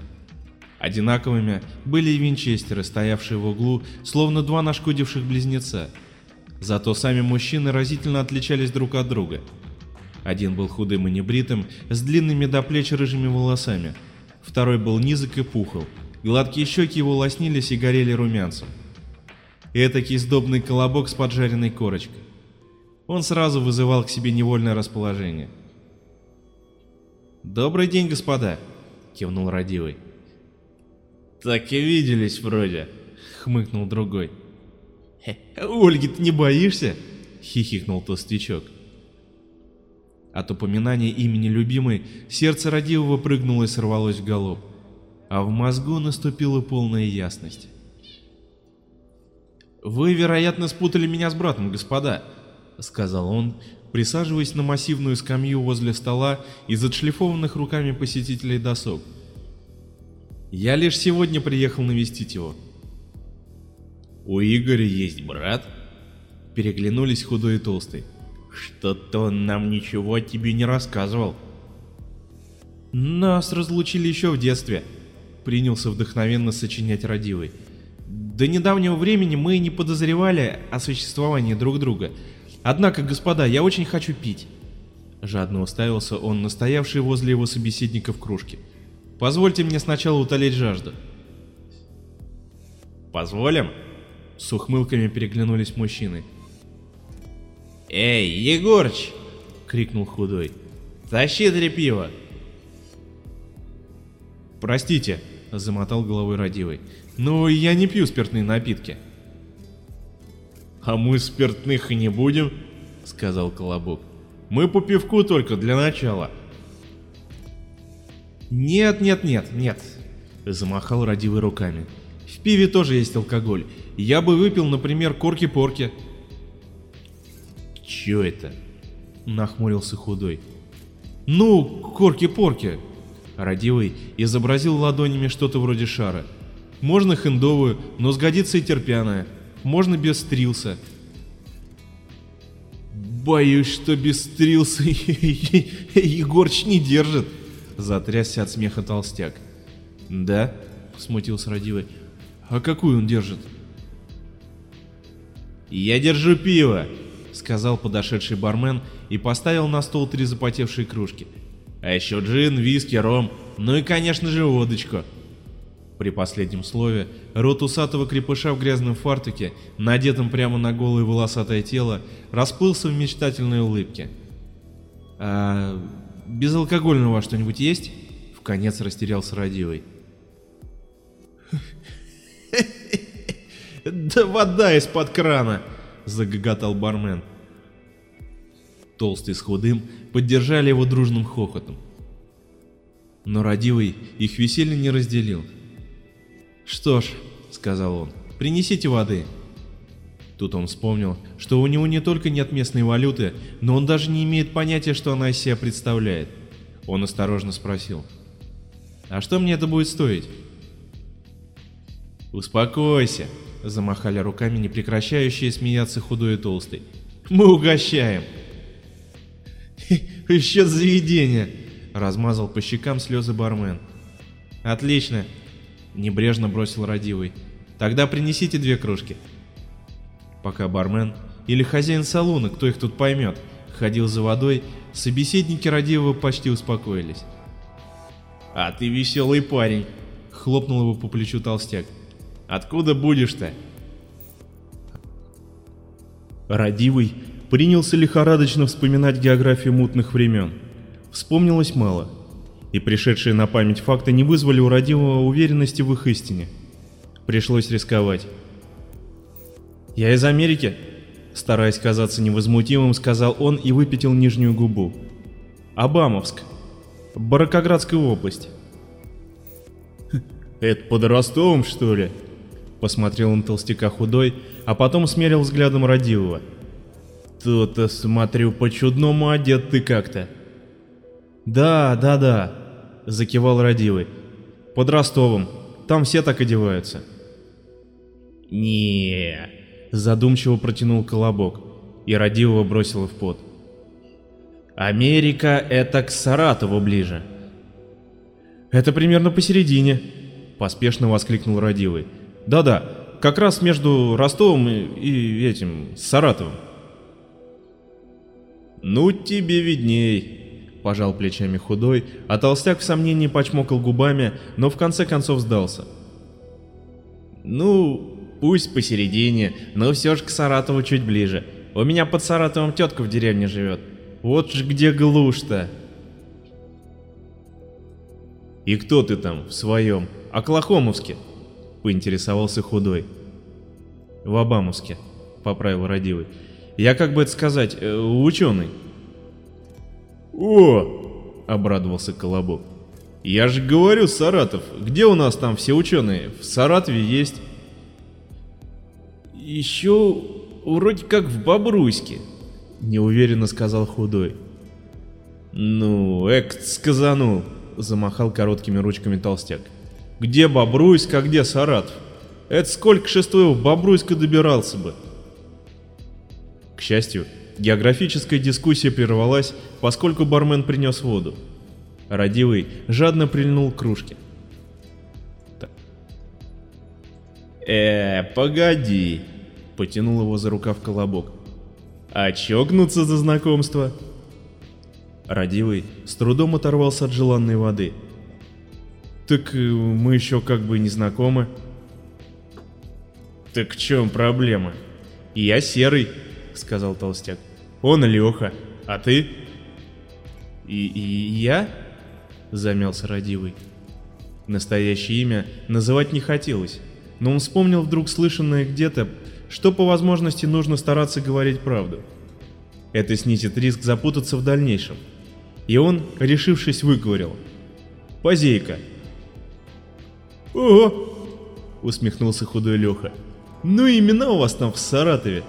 Одинаковыми были и винчестеры, стоявшие в углу, словно два нашкодивших близнеца. Зато сами мужчины разительно отличались друг от друга. Один был худым и небритым, с длинными до плеч рыжими волосами. Второй был низок и пухл. Гладкие щеки его лоснились и горели румянцем. Этакий сдобный колобок с поджаренной корочкой. Он сразу вызывал к себе невольное расположение. «Добрый день, господа!» — кивнул Радивый. «Так и виделись вроде», — хмыкнул другой. «Ольги, ты не боишься?» — хихикнул толстячок. От упоминания имени любимой сердце родивого прыгнуло и сорвалось в галоп, а в мозгу наступила полная ясность. «Вы, вероятно, спутали меня с братом, господа», — сказал он, присаживаясь на массивную скамью возле стола из отшлифованных руками посетителей досок. Я лишь сегодня приехал навестить его. У Игоря есть брат? Переглянулись худой и толстый. Что-то он нам ничего о тебе не рассказывал. Нас разлучили еще в детстве. Принялся вдохновенно сочинять родивый. До недавнего времени мы не подозревали о существовании друг друга. Однако, господа, я очень хочу пить. Жадно уставился он на стоявший возле его собеседника в кружке. Позвольте мне сначала утолить жажду. Позволим? С ухмылками переглянулись мужчины. Эй, Егорыч! крикнул худой. Тащи три пива. Простите, замотал головой родивый. Но я не пью спиртные напитки. А мы спиртных и не будем, сказал Колобок. Мы по пивку только для начала. «Нет, нет, нет, нет», — замахал родивый руками. «В пиве тоже есть алкоголь. Я бы выпил, например, корки-порки». «Чё это?» — нахмурился худой. «Ну, корки-порки». Родивый изобразил ладонями что-то вроде шара. «Можно хендовую, но сгодится и терпяная. Можно без стрилса». «Боюсь, что без стрилса Егорч не держит», Затрясся от смеха толстяк. «Да?» — смутился Радивый. «А какую он держит?» «Я держу пиво!» — сказал подошедший бармен и поставил на стол три запотевшие кружки. «А еще джин, виски, ром, ну и, конечно же, водочку!» При последнем слове рот усатого крепыша в грязном фартуке, надетом прямо на голое волосатое тело, расплылся в мечтательной улыбке. «А Безалкогольного что-нибудь есть? В конец растерялся Радивый. Да вода из-под крана, загоготал бармен. Толстый с худым поддержали его дружным хохотом. Но Радивый их веселье не разделил. «Что ж», — сказал он, — «принесите воды». Тут он вспомнил, что у него не только нет местной валюты, но он даже не имеет понятия, что она из себя представляет. Он осторожно спросил. «А что мне это будет стоить?» «Успокойся», — замахали руками непрекращающие смеяться худой и толстый. «Мы угощаем!» «Еще заведение!» — размазал по щекам слезы бармен. «Отлично!» — небрежно бросил родивый. «Тогда принесите две кружки» пока бармен или хозяин салона, кто их тут поймет, ходил за водой, собеседники Радивова почти успокоились. «А ты веселый парень!» — хлопнул его по плечу толстяк. «Откуда будешь-то?» Радивый принялся лихорадочно вспоминать географию мутных времен. Вспомнилось мало. и пришедшие на память факты не вызвали у Радивова уверенности в их истине. Пришлось рисковать. «Я из Америки», — стараясь казаться невозмутимым, сказал он и выпятил нижнюю губу. «Абамовск. Баракоградская область». «Это под Ростовом, что ли?» Посмотрел он толстяка худой, а потом смерил взглядом Радивова. «То-то, смотрю, по-чудному одет ты как-то». «Да, да, да», — закивал Радивый. «Под Ростовом. Там все так одеваются». не задумчиво протянул Колобок, и Радивова бросила в пот. «Америка — это к Саратову ближе». «Это примерно посередине», — поспешно воскликнул Радивый. «Да-да, как раз между Ростовом и, и этим, Саратовым». «Ну, тебе видней», — пожал плечами худой, а толстяк в сомнении почмокал губами, но в конце концов сдался. «Ну, пусть посередине, но все же к Саратову чуть ближе. У меня под Саратовом тетка в деревне живет. Вот ж где глушь-то!» «И кто ты там, в своем? Оклахомовске?» — поинтересовался худой. «В Обамовске», — поправил Радивый. «Я, как бы это сказать, э, ученый». «О!» — обрадовался Колобок. «Я же говорю, Саратов, где у нас там все ученые? В Саратове есть». «Еще вроде как в Бобруйске», — неуверенно сказал худой. «Ну, эк, сказанул», — замахал короткими ручками толстяк. Где Бобруйск, а где Саратов? Это сколько в Бобруйска добирался бы? К счастью, географическая дискуссия прервалась, поскольку бармен принес воду. Радивый жадно прильнул к кружке. «Э, погоди!» — потянул его за рукав колобок. «А чокнуться за знакомство?» Радивый с трудом оторвался от желанной воды — так э, мы еще как бы не знакомы. Так в чем проблема? Я Серый, сказал толстяк. Он Леха, а ты? И, и я? Замялся Радивый. Настоящее имя называть не хотелось, но он вспомнил вдруг слышанное где-то, что по возможности нужно стараться говорить правду. Это снизит риск запутаться в дальнейшем. И он, решившись, выговорил. «Позейка, «Ого!» — усмехнулся худой Леха. «Ну и имена у вас там в Саратове».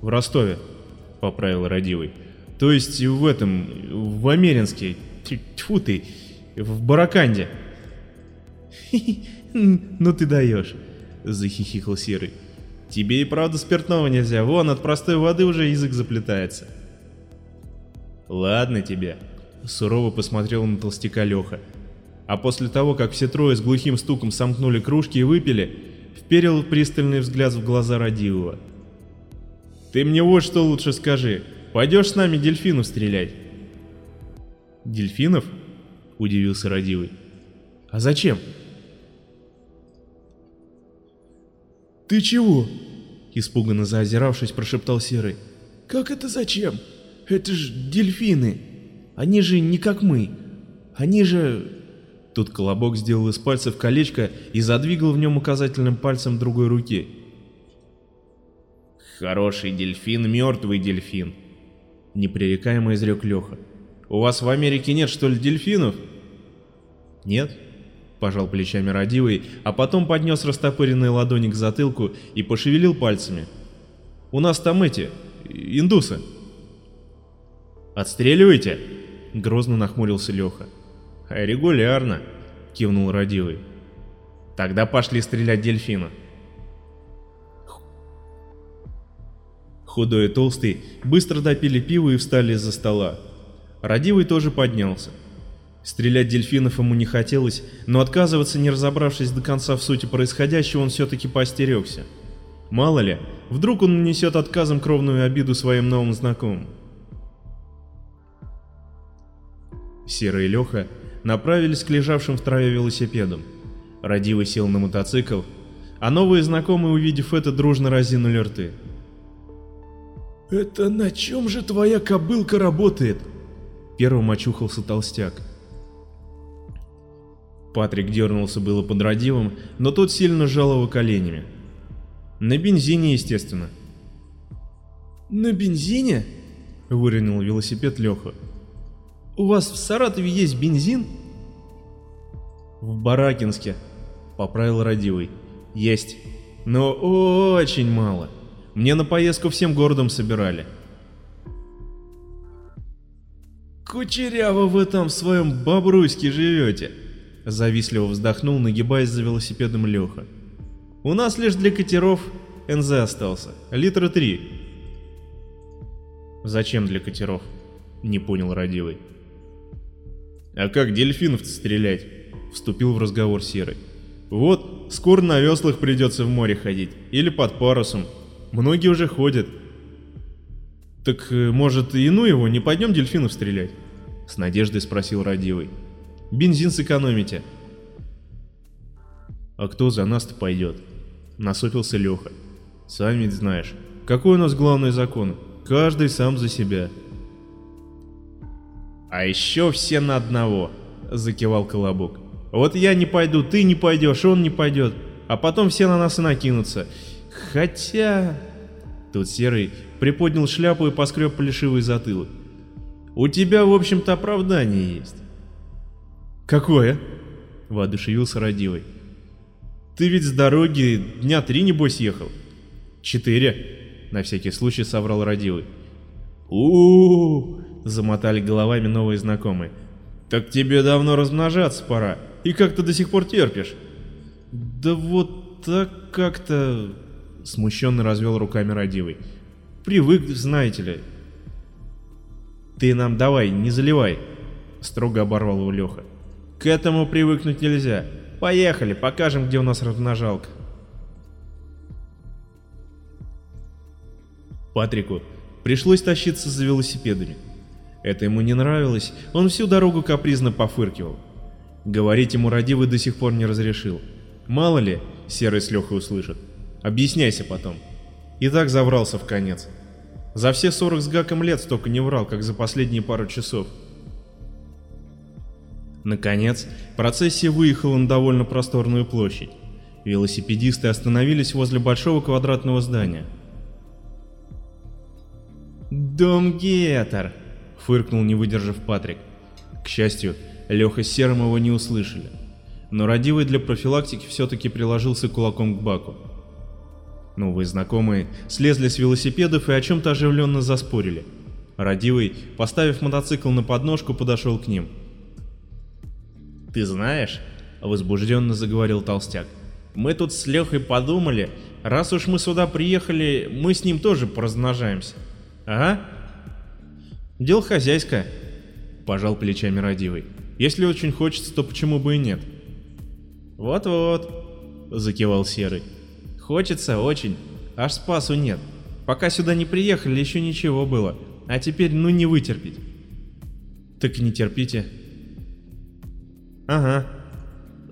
«В Ростове», — поправил Радивый. «То есть в этом, в Америнске, тьфу ты, в Бараканде». ну ты даешь», — захихикал Серый. «Тебе и правда спиртного нельзя, вон от простой воды уже язык заплетается». «Ладно тебе», — сурово посмотрел на толстяка Леха. А после того, как все трое с глухим стуком сомкнули кружки и выпили, вперил пристальный взгляд в глаза Радивова. «Ты мне вот что лучше скажи, пойдешь с нами дельфинов стрелять?» «Дельфинов?» – удивился Радивый. «А зачем?» «Ты чего?» – испуганно заозиравшись, прошептал Серый. «Как это зачем? Это ж дельфины. Они же не как мы. Они же Тут Колобок сделал из пальцев колечко и задвигал в нем указательным пальцем другой руки. «Хороший дельфин, мертвый дельфин», — непререкаемо изрек Леха. «У вас в Америке нет, что ли, дельфинов?» «Нет», — пожал плечами Радивый, а потом поднес растопыренные ладони к затылку и пошевелил пальцами. «У нас там эти... индусы». «Отстреливайте!» — грозно нахмурился Леха. «Регулярно», — кивнул Радивый. «Тогда пошли стрелять дельфина». Худой и толстый быстро допили пиво и встали из-за стола. Радивый тоже поднялся. Стрелять дельфинов ему не хотелось, но отказываться, не разобравшись до конца в сути происходящего, он все-таки поостерегся. Мало ли, вдруг он нанесет отказом кровную обиду своим новым знакомым. Серый Леха направились к лежавшим в траве велосипедам. Радивый сел на мотоцикл, а новые знакомые, увидев это, дружно разинули рты. «Это на чем же твоя кобылка работает?» Первым очухался толстяк. Патрик дернулся было под радивом, но тот сильно сжал его коленями. На бензине, естественно. На бензине? Выронил велосипед Леха. У вас в Саратове есть бензин? В Баракинске, поправил Радивый. Есть, но очень мало. Мне на поездку всем городом собирали. Кучеряво вы там в своем Бобруйске живете. Завистливо вздохнул, нагибаясь за велосипедом Леха. У нас лишь для катеров НЗ остался, литра три. Зачем для катеров? Не понял Радивый. А как дельфинов стрелять? Вступил в разговор Серый. Вот, скоро на веслах придется в море ходить, или под парусом. Многие уже ходят. Так, э, может, и ну его, не пойдем дельфинов стрелять? С надеждой спросил Радивый. Бензин сэкономите. А кто за нас-то пойдет? Насупился Леха. Сам ведь знаешь, какой у нас главный закон? Каждый сам за себя. А еще все на одного, закивал Колобок. Вот я не пойду, ты не пойдешь, он не пойдет, а потом все на нас и накинутся. Хотя... Тут Серый приподнял шляпу и поскреб плешивый затылок. У тебя, в общем-то, оправдание есть. Какое? Воодушевился Радивый. Ты ведь с дороги дня три, небось, ехал? Четыре, на всякий случай соврал Радивый. у, -у, -у замотали головами новые знакомые. Так тебе давно размножаться пора, и как ты до сих пор терпишь? Да вот так как-то... Смущенно развел руками Радивый. Привык, знаете ли. Ты нам давай, не заливай, строго оборвал его Леха. К этому привыкнуть нельзя. Поехали, покажем, где у нас размножалка. Патрику пришлось тащиться за велосипедами. Это ему не нравилось, он всю дорогу капризно пофыркивал. Говорить ему Радивый до сих пор не разрешил. Мало ли, Серый с Лехой услышат. Объясняйся потом. И так заврался в конец. За все 40 с гаком лет столько не врал, как за последние пару часов. Наконец, процессия выехала на довольно просторную площадь. Велосипедисты остановились возле большого квадратного здания. «Дом Геттер!» — фыркнул, не выдержав Патрик. К счастью, Леха с Серым его не услышали. Но родивый для профилактики все-таки приложился кулаком к баку. Новые знакомые слезли с велосипедов и о чем-то оживленно заспорили. Радивый, поставив мотоцикл на подножку, подошел к ним. «Ты знаешь», — возбужденно заговорил Толстяк, — «мы тут с Лехой подумали, раз уж мы сюда приехали, мы с ним тоже поразмножаемся». «Ага». «Дело хозяйское», — пожал плечами Радивый. «Если очень хочется, то почему бы и нет?» «Вот-вот», — закивал Серый. Хочется очень. Аж спасу нет. Пока сюда не приехали, еще ничего было. А теперь ну не вытерпеть. Так не терпите. Ага.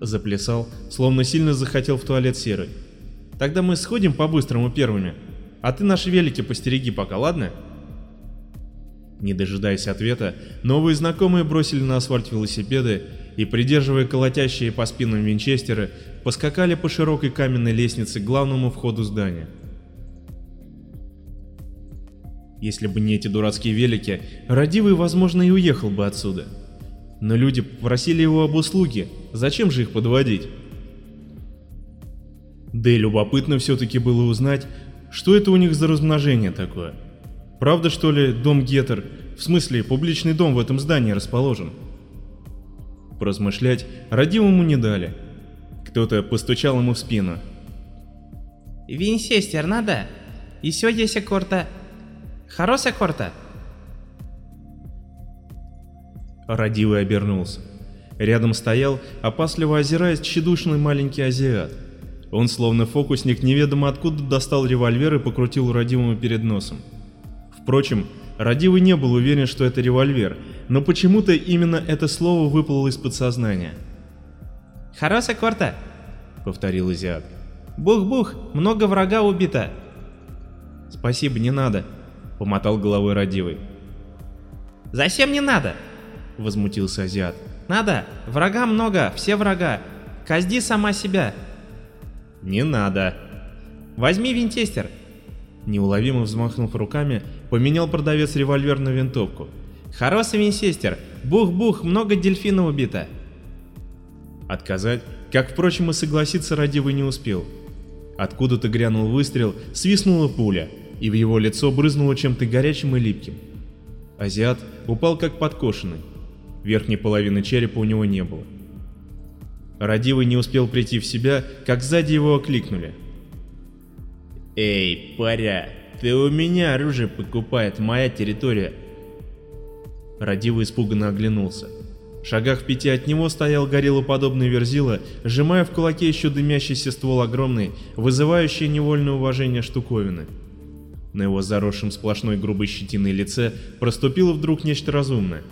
Заплясал, словно сильно захотел в туалет серый. Тогда мы сходим по-быстрому первыми. А ты наши велики постереги пока, ладно? Не дожидаясь ответа, новые знакомые бросили на асфальт велосипеды и, придерживая колотящие по спинам винчестеры, поскакали по широкой каменной лестнице к главному входу здания. Если бы не эти дурацкие велики, Радивый, возможно, и уехал бы отсюда. Но люди попросили его об услуге, зачем же их подводить? Да и любопытно все-таки было узнать, что это у них за размножение такое. Правда, что ли, дом Геттер, в смысле, публичный дом в этом здании расположен? Поразмышлять родимому не дали. Кто-то постучал ему в спину. «Винсестер надо? Еще есть корта. Хорошая корта?» Радивый обернулся. Рядом стоял, опасливо озираясь, тщедушный маленький азиат. Он, словно фокусник, неведомо откуда достал револьвер и покрутил Радивому перед носом. Впрочем, Радивый не был уверен, что это револьвер, но почему-то именно это слово выплыло из подсознания. «Хорошая корта!» — повторил азиат. «Бух-бух, много врага убито!» «Спасибо, не надо!» — помотал головой Радивый. «Зачем не надо?» — возмутился азиат. Надо! Врага много, все врага! Казди сама себя!» «Не надо!» «Возьми винтестер!» Неуловимо взмахнув руками, поменял продавец револьвер на винтовку. «Хороший винчестер! Бух-бух, много дельфинов убито!» Отказать, как, впрочем, и согласиться Радивый не успел. Откуда-то грянул выстрел, свистнула пуля, и в его лицо брызнуло чем-то горячим и липким. Азиат упал как подкошенный. Верхней половины черепа у него не было. Радивый не успел прийти в себя, как сзади его окликнули. «Эй, паря, ты у меня оружие покупает, моя территория!» Радивый испуганно оглянулся. В шагах в пяти от него стоял гориллоподобный верзила, сжимая в кулаке еще дымящийся ствол огромной, вызывающий невольное уважение штуковины. На его заросшем сплошной грубой щетиной лице проступило вдруг нечто разумное.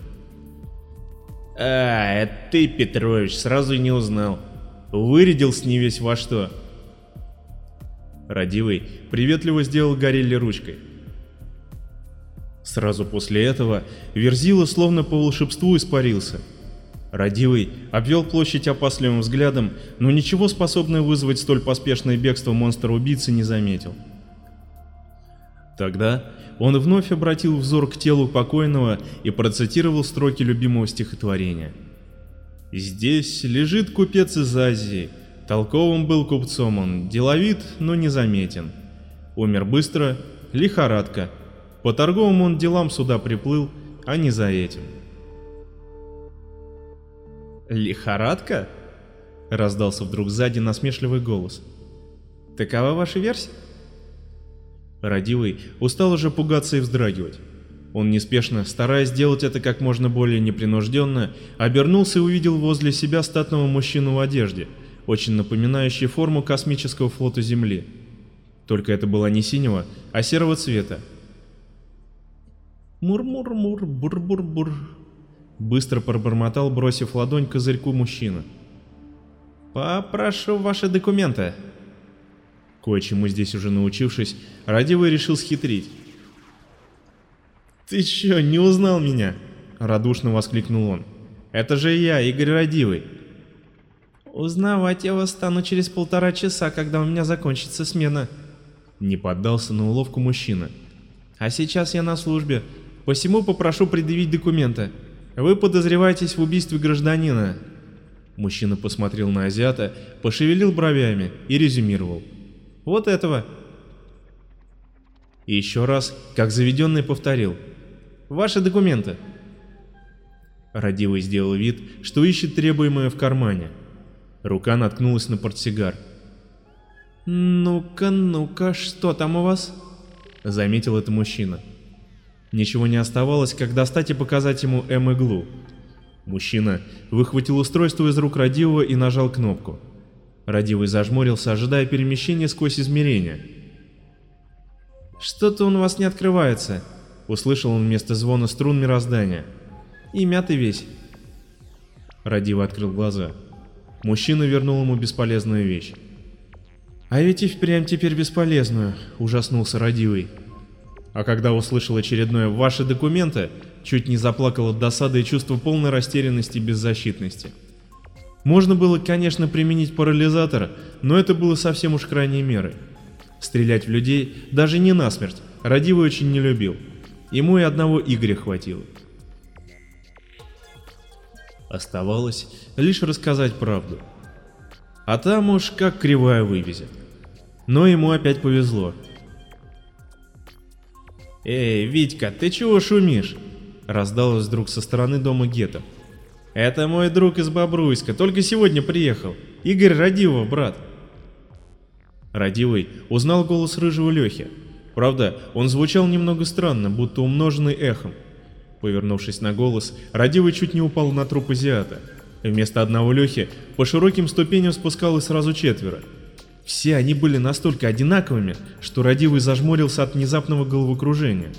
«А, это ты, Петрович, сразу и не узнал. Вырядился не весь во что». Радивый приветливо сделал горилле ручкой. Сразу после этого Верзила словно по волшебству испарился. Радивый обвел площадь опасливым взглядом, но ничего способное вызвать столь поспешное бегство монстра-убийцы не заметил. Тогда он вновь обратил взор к телу покойного и процитировал строки любимого стихотворения. «Здесь лежит купец из Азии, толковым был купцом он, деловит, но незаметен. Умер быстро, лихорадка, по торговым он делам сюда приплыл, а не за этим». «Лихорадка?» — раздался вдруг сзади насмешливый голос. «Такова ваша версия?» Радивый устал уже пугаться и вздрагивать. Он неспешно, стараясь сделать это как можно более непринужденно, обернулся и увидел возле себя статного мужчину в одежде, очень напоминающей форму космического флота Земли. Только это была не синего, а серого цвета. «Мур-мур-мур, бур-бур-бур», — быстро пробормотал, бросив ладонь к козырьку мужчина. «Попрошу ваши документы», Кое-чему здесь уже научившись, Радивый решил схитрить. «Ты чё, не узнал меня?» — радушно воскликнул он. «Это же я, Игорь Радивый». «Узнавать я вас стану через полтора часа, когда у меня закончится смена». Не поддался на уловку мужчина. «А сейчас я на службе, посему попрошу предъявить документы. Вы подозреваетесь в убийстве гражданина». Мужчина посмотрел на азиата, пошевелил бровями и резюмировал. Вот этого. И еще раз, как заведенный, повторил. Ваши документы. Радивый сделал вид, что ищет требуемое в кармане. Рука наткнулась на портсигар. «Ну-ка, ну-ка, что там у вас?» Заметил это мужчина. Ничего не оставалось, как достать и показать ему М-иглу. Мужчина выхватил устройство из рук Радивого и нажал кнопку. Радивый зажмурился, ожидая перемещения сквозь измерения. «Что-то он у вас не открывается», — услышал он вместо звона струн мироздания. «И мятый весь». Радивый открыл глаза. Мужчина вернул ему бесполезную вещь. «А ведь и впрямь теперь бесполезную», — ужаснулся Радивый. А когда услышал очередное «ваши документы», чуть не заплакал от досады и чувства полной растерянности и беззащитности. Можно было, конечно, применить парализатор, но это было совсем уж крайней мерой. Стрелять в людей, даже не насмерть, Радивый очень не любил. Ему и одного Игоря хватило. Оставалось лишь рассказать правду. А там уж как кривая вывезет. Но ему опять повезло. «Эй, Витька, ты чего шумишь?» Раздалось вдруг со стороны дома гетто. Это мой друг из Бобруйска, только сегодня приехал. Игорь Радивов, брат. Радивый узнал голос рыжего Лехи. Правда, он звучал немного странно, будто умноженный эхом. Повернувшись на голос, Радивый чуть не упал на труп азиата. Вместо одного Лехи по широким ступеням спускалось сразу четверо. Все они были настолько одинаковыми, что Радивый зажмурился от внезапного головокружения.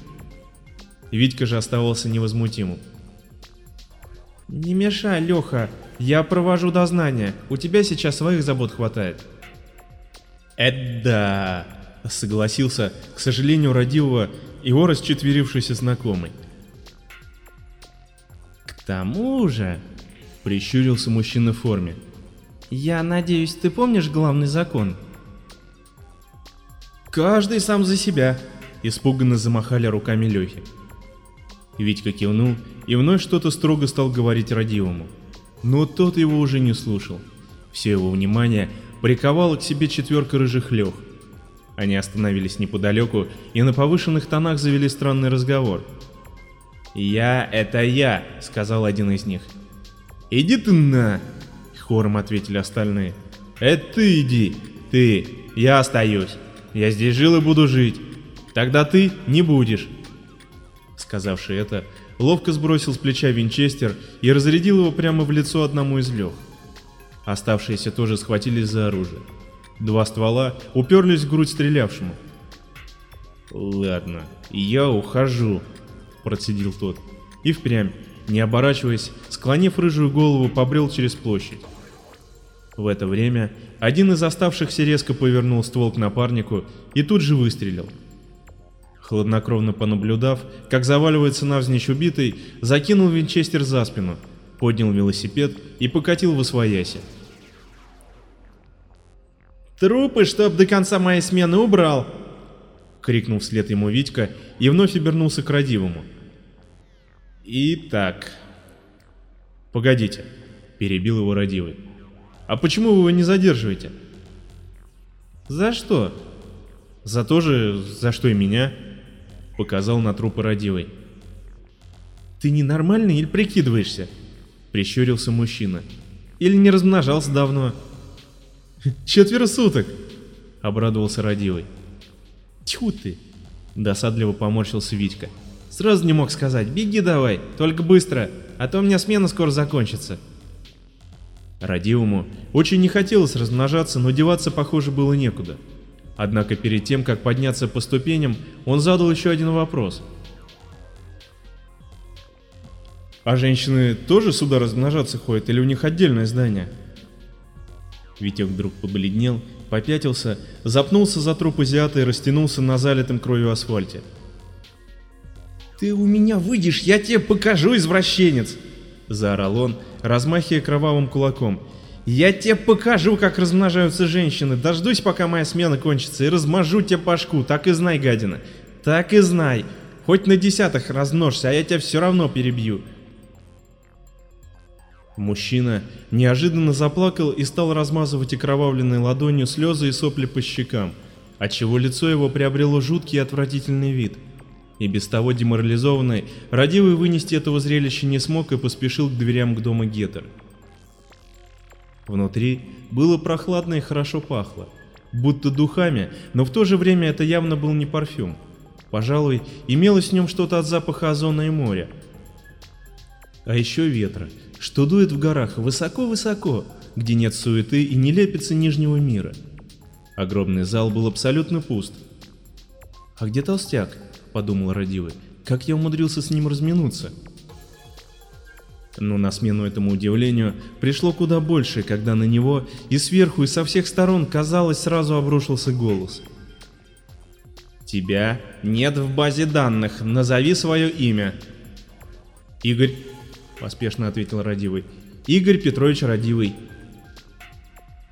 Витька же оставался невозмутимым. «Не мешай, Леха, я провожу дознание, у тебя сейчас своих забот хватает». «Это да!» — согласился, к сожалению, родивого его расчетверившийся знакомый. «К тому же...» Прищурился мужчина в форме. Я надеюсь, ты помнишь главный закон? Каждый сам за себя. Испуганно замахали руками Лехи. Витька кивнул и вновь что-то строго стал говорить Радивому. Но тот его уже не слушал. Все его внимание приковало к себе четверка рыжих лех. Они остановились неподалеку и на повышенных тонах завели странный разговор. «Я — это я», — сказал один из них. «Иди ты на!» — хором ответили остальные. «Это ты иди, ты, я остаюсь. Я здесь жил и буду жить. Тогда ты не будешь». Сказавший это, ловко сбросил с плеча винчестер и разрядил его прямо в лицо одному из лег. Оставшиеся тоже схватились за оружие. Два ствола уперлись в грудь стрелявшему. «Ладно, я ухожу», — процедил тот. И впрямь, не оборачиваясь, склонив рыжую голову, побрел через площадь. В это время один из оставшихся резко повернул ствол к напарнику и тут же выстрелил. Хладнокровно понаблюдав, как заваливается навзничь убитый, закинул винчестер за спину, поднял велосипед и покатил в освояси. «Трупы, чтоб до конца моей смены убрал!» — крикнул вслед ему Витька и вновь обернулся к Радивому. «Итак...» «Погодите», — перебил его Радивый. «А почему вы его не задерживаете?» «За что?» «За то же, за что и меня», — показал на трупы Радивый. «Ты ненормальный или прикидываешься?» — прищурился мужчина. «Или не размножался давно?» «Четверо суток!» — обрадовался Радивый. «Тьфу ты!» — досадливо поморщился Витька. «Сразу не мог сказать, беги давай, только быстро, а то у меня смена скоро закончится». Радивому очень не хотелось размножаться, но деваться, похоже, было некуда. Однако перед тем, как подняться по ступеням, он задал еще один вопрос. «А женщины тоже сюда размножаться ходят или у них отдельное здание?» Витек вдруг побледнел, попятился, запнулся за труп азиата и растянулся на залитом кровью асфальте. «Ты у меня выйдешь, я тебе покажу, извращенец!» Заорал он, размахивая кровавым кулаком. «Я тебе покажу, как размножаются женщины, дождусь, пока моя смена кончится, и размажу тебе башку, так и знай, гадина, так и знай. Хоть на десятых размножься, а я тебя все равно перебью». Мужчина неожиданно заплакал и стал размазывать окровавленной ладонью слезы и сопли по щекам, отчего лицо его приобрело жуткий и отвратительный вид. И без того деморализованный, родивый вынести этого зрелища не смог и поспешил к дверям к дому Геттер. Внутри было прохладно и хорошо пахло, будто духами, но в то же время это явно был не парфюм. Пожалуй, имелось в нем что-то от запаха озона и моря. А еще ветра, что дует в горах высоко-высоко, где нет суеты и не лепится нижнего мира. Огромный зал был абсолютно пуст. «А где толстяк?» — подумал Радивый. «Как я умудрился с ним разминуться?» Но на смену этому удивлению пришло куда больше, когда на него и сверху, и со всех сторон, казалось, сразу обрушился голос. «Тебя нет в базе данных, назови свое имя». «Игорь», — поспешно ответил Радивый. «Игорь Петрович Радивый».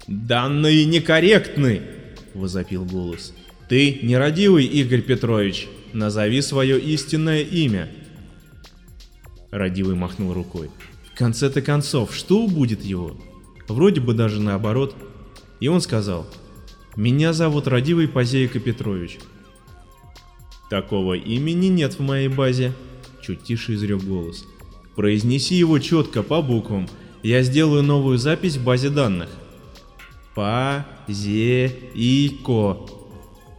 «Данные некорректны!» — возопил голос. «Ты не Радивый, Игорь Петрович. Назови свое истинное имя». Радивый махнул рукой. В конце-то концов, что будет его? Вроде бы даже наоборот. И он сказал, «Меня зовут Радивый Позейко Петрович». «Такого имени нет в моей базе», — чуть тише изрек голос. Произнеси его четко по буквам. Я сделаю новую запись в базе данных. Па-зе-и-ко.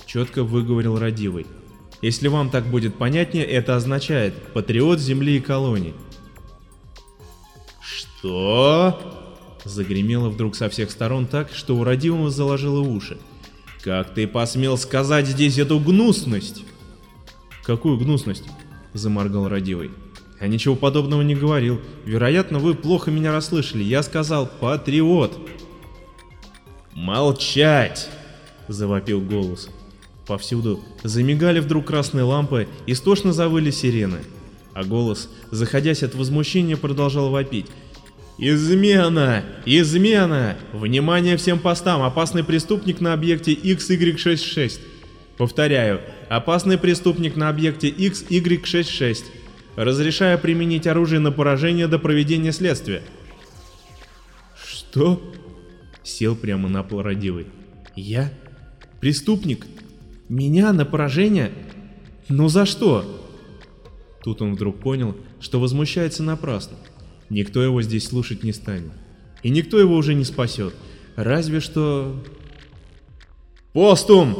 Четко выговорил Радивый. Если вам так будет понятнее, это означает «патриот земли и колоний». «Что?» Загремело вдруг со всех сторон так, что у Радивого заложило уши. «Как ты посмел сказать здесь эту гнусность?» «Какую гнусность?» — заморгал Радивый. Я ничего подобного не говорил. Вероятно, вы плохо меня расслышали. Я сказал «патриот». «Молчать!» — завопил голос. Повсюду замигали вдруг красные лампы, истошно завыли сирены. А голос, заходясь от возмущения, продолжал вопить. Измена! Измена! Внимание всем постам! Опасный преступник на объекте XY66. Повторяю, опасный преступник на объекте XY66. Разрешаю применить оружие на поражение до проведения следствия. Что? Сел прямо на пол родивый. Я? Преступник? Меня на поражение? Ну за что? Тут он вдруг понял, что возмущается напрасно. Никто его здесь слушать не станет. И никто его уже не спасет. Разве что... «Постум!»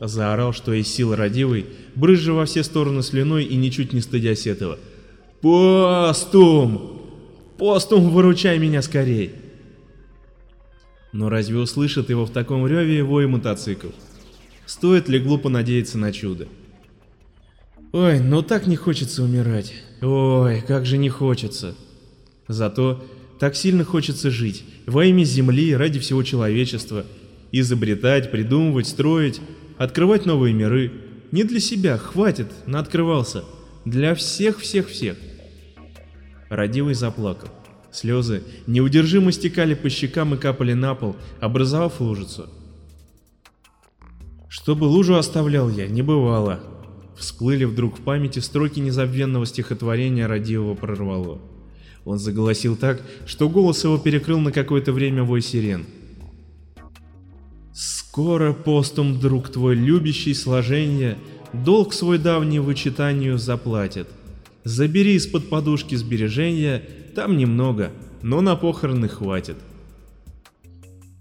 Заорал, что из сил родивый, брызжа во все стороны слюной и ничуть не стыдясь этого. «Постум! Постум, выручай меня скорей!» Но разве услышит его в таком реве его и мотоцикл? Стоит ли глупо надеяться на чудо? Ой, ну так не хочется умирать. Ой, как же не хочется. Зато так сильно хочется жить, во имя Земли, ради всего человечества. Изобретать, придумывать, строить, открывать новые миры. Не для себя, хватит, наоткрывался. Для всех-всех-всех. Родивый заплакал. Слезы неудержимо стекали по щекам и капали на пол, образовав лужицу. Чтобы лужу оставлял я, не бывало. Всплыли вдруг в памяти строки незабвенного стихотворения Радивого прорвало. Он заголосил так, что голос его перекрыл на какое-то время вой сирен. «Скоро постум, друг твой, любящий сложение, долг свой давний вычитанию заплатит. Забери из-под подушки сбережения, там немного, но на похороны хватит».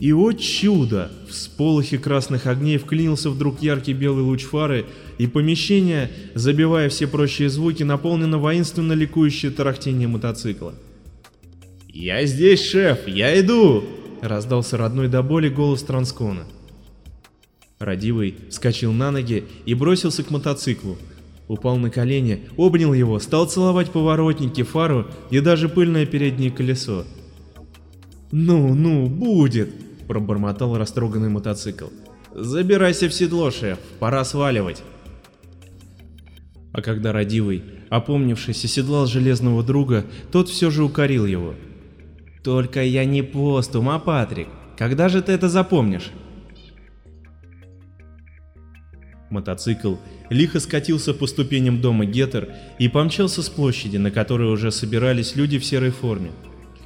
И о чудо! В сполохе красных огней вклинился вдруг яркий белый луч фары, и помещение, забивая все прочие звуки, наполнено воинственно ликующее тарахтение мотоцикла. «Я здесь, шеф! Я иду!» — раздался родной до боли голос Транскона. Радивый вскочил на ноги и бросился к мотоциклу. Упал на колени, обнял его, стал целовать поворотники, фару и даже пыльное переднее колесо. «Ну, ну, будет!» – пробормотал растроганный мотоцикл. «Забирайся в седло, шеф, пора сваливать!» А когда родивый, опомнившись, оседлал железного друга, тот все же укорил его. «Только я не постум, а Патрик. Когда же ты это запомнишь?» Мотоцикл лихо скатился по ступеням дома Геттер и помчался с площади, на которой уже собирались люди в серой форме.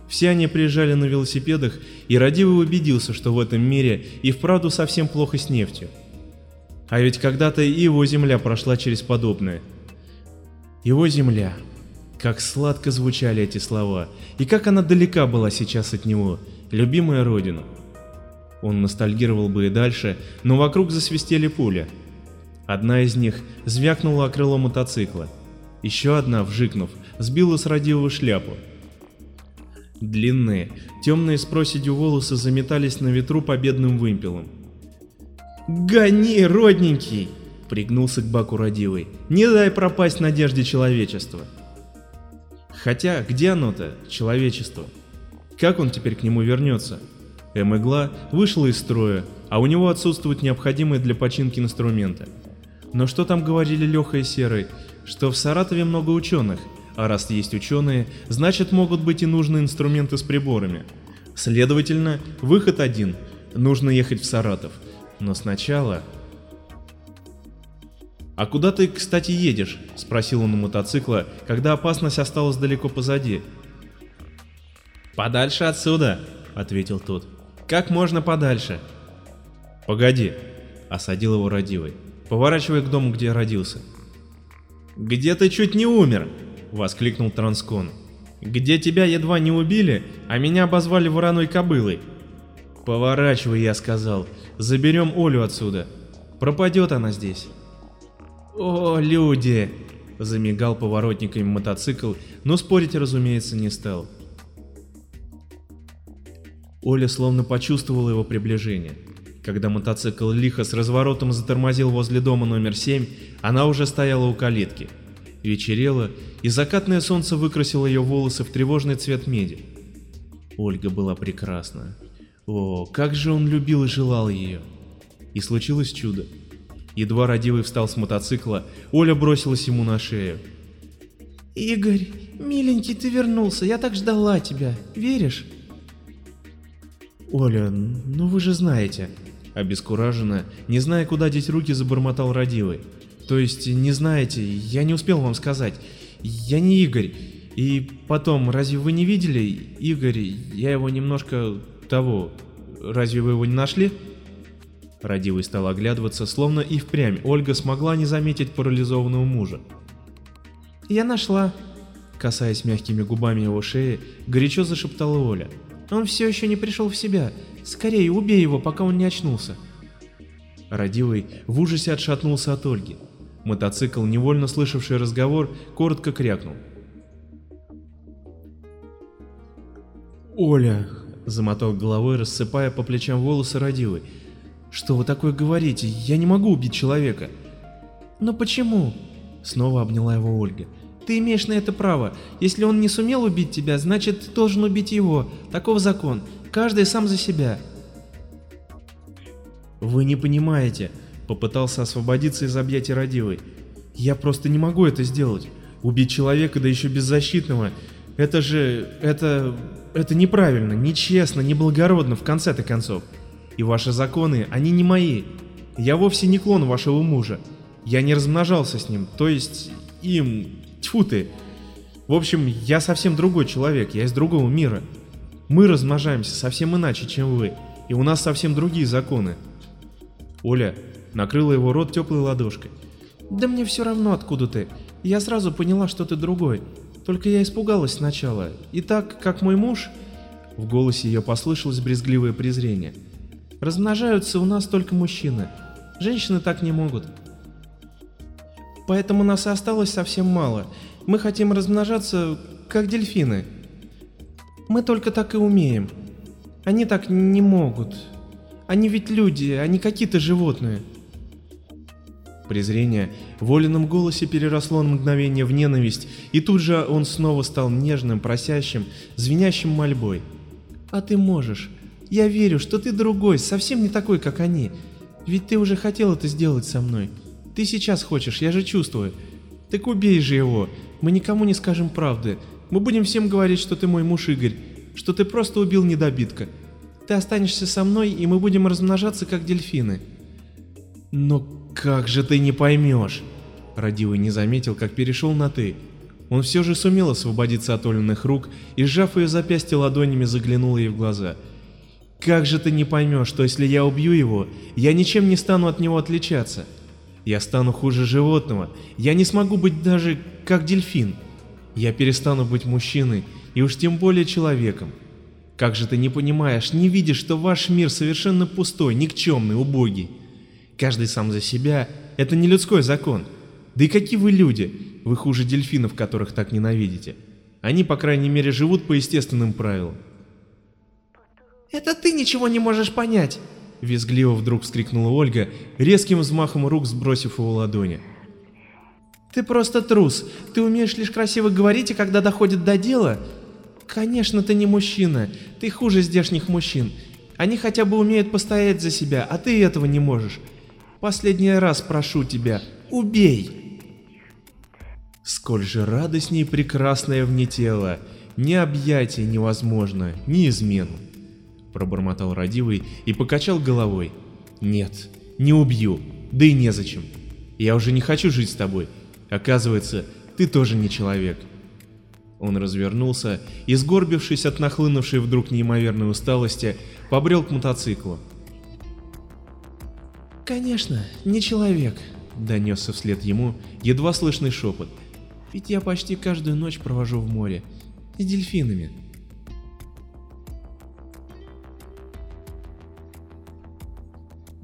Все они приезжали на велосипедах, и Радивый убедился, что в этом мире и вправду совсем плохо с нефтью. А ведь когда-то и его земля прошла через подобное. Его земля. Как сладко звучали эти слова, и как она далека была сейчас от него, любимая родина. Он ностальгировал бы и дальше, но вокруг засвистели пули. Одна из них звякнула о крыло мотоцикла. Еще одна, вжикнув, сбила с радиовую шляпу. Длинные, темные с проседью волосы заметались на ветру победным вымпелом. «Гони, родненький!» — пригнулся к баку родивый. «Не дай пропасть надежде человечества!» Хотя, где оно-то, человечество? Как он теперь к нему вернется? М-игла вышла из строя, а у него отсутствуют необходимые для починки инструменты. Но что там говорили Леха и Серый? Что в Саратове много ученых, а раз есть ученые, значит могут быть и нужные инструменты с приборами. Следовательно, выход один. Нужно ехать в Саратов. Но сначала... «А куда ты, кстати, едешь?» – спросил он у мотоцикла, когда опасность осталась далеко позади. «Подальше отсюда», – ответил тот. «Как можно подальше?» «Погоди», – осадил его родивый, поворачивая к дому, где родился. «Где ты чуть не умер?» — воскликнул Транскон. «Где тебя едва не убили, а меня обозвали вороной кобылой?» «Поворачивай», — я сказал, — «заберем Олю отсюда. Пропадет она здесь». «О, люди!» — замигал поворотниками мотоцикл, но спорить, разумеется, не стал. Оля словно почувствовала его приближение. Когда мотоцикл лихо с разворотом затормозил возле дома номер 7, она уже стояла у калитки. Вечерело, и закатное солнце выкрасило ее волосы в тревожный цвет меди. Ольга была прекрасна. О, как же он любил и желал ее. И случилось чудо. Едва родивый встал с мотоцикла, Оля бросилась ему на шею. Игорь, миленький, ты вернулся, я так ждала тебя, веришь? Оля, ну вы же знаете. Обескураженно, не зная, куда деть руки, забормотал родивый. То есть, не знаете, я не успел вам сказать. Я не Игорь. И потом, разве вы не видели, Игорь, я его немножко того... Разве вы его не нашли? Радивый стал оглядываться, словно и впрямь Ольга смогла не заметить парализованного мужа. «Я нашла», — касаясь мягкими губами его шеи, горячо зашептала Оля. «Он все еще не пришел в себя. Скорее, убей его, пока он не очнулся». Радивый в ужасе отшатнулся от Ольги. Мотоцикл, невольно слышавший разговор, коротко крякнул. «Оля!» — замотал головой, рассыпая по плечам волосы Радивый. «Что вы такое говорите? Я не могу убить человека!» «Но почему?» — снова обняла его Ольга. «Ты имеешь на это право. Если он не сумел убить тебя, значит, ты должен убить его. Таков закон. Каждый сам за себя». «Вы не понимаете», — попытался освободиться из объятий Радивой. «Я просто не могу это сделать. Убить человека, да еще беззащитного. Это же... это... это неправильно, нечестно, неблагородно в конце-то концов. И ваши законы, они не мои. Я вовсе не клон вашего мужа. Я не размножался с ним, то есть им... Тьфу ты. В общем, я совсем другой человек, я из другого мира. Мы размножаемся совсем иначе, чем вы, и у нас совсем другие законы. Оля накрыла его рот теплой ладошкой. «Да мне все равно, откуда ты. Я сразу поняла, что ты другой. Только я испугалась сначала. И так, как мой муж...» В голосе ее послышалось брезгливое презрение. «Размножаются у нас только мужчины. Женщины так не могут. Поэтому нас осталось совсем мало. Мы хотим размножаться, как дельфины. Мы только так и умеем. Они так не могут. Они ведь люди, не какие-то животные. Презрение в Олином голосе переросло на мгновение в ненависть, и тут же он снова стал нежным, просящим, звенящим мольбой. «А ты можешь. Я верю, что ты другой, совсем не такой, как они. Ведь ты уже хотел это сделать со мной. Ты сейчас хочешь, я же чувствую. Так убей же его. Мы никому не скажем правды. Мы будем всем говорить, что ты мой муж Игорь, что ты просто убил недобитка. Ты останешься со мной, и мы будем размножаться, как дельфины». «Но как же ты не поймешь?» Радивый не заметил, как перешел на «ты». Он все же сумел освободиться от Олиных рук и, сжав ее запястье ладонями, заглянул ей в глаза. «Как же ты не поймешь, что если я убью его, я ничем не стану от него отличаться? Я стану хуже животного, я не смогу быть даже как дельфин. Я перестану быть мужчиной и уж тем более человеком. Как же ты не понимаешь, не видишь, что ваш мир совершенно пустой, никчемный, убогий? Каждый сам за себя – это не людской закон. Да и какие вы люди? Вы хуже дельфинов, которых так ненавидите. Они, по крайней мере, живут по естественным правилам. «Это ты ничего не можешь понять!» Визгливо вдруг вскрикнула Ольга, резким взмахом рук сбросив его ладони. «Ты просто трус. Ты умеешь лишь красиво говорить, и когда доходит до дела... Конечно, ты не мужчина. Ты хуже здешних мужчин. Они хотя бы умеют постоять за себя, а ты этого не можешь. Последний раз прошу тебя, убей!» Сколь же радостней прекрасное вне тела, ни объятие невозможно, ни измену. Пробормотал родивый и покачал головой. Нет, не убью, да и незачем. Я уже не хочу жить с тобой. Оказывается, ты тоже не человек. Он развернулся и, сгорбившись от нахлынувшей вдруг неимоверной усталости, побрел к мотоциклу. «Конечно, не человек», — донесся вслед ему едва слышный шепот. «Ведь я почти каждую ночь провожу в море. С дельфинами».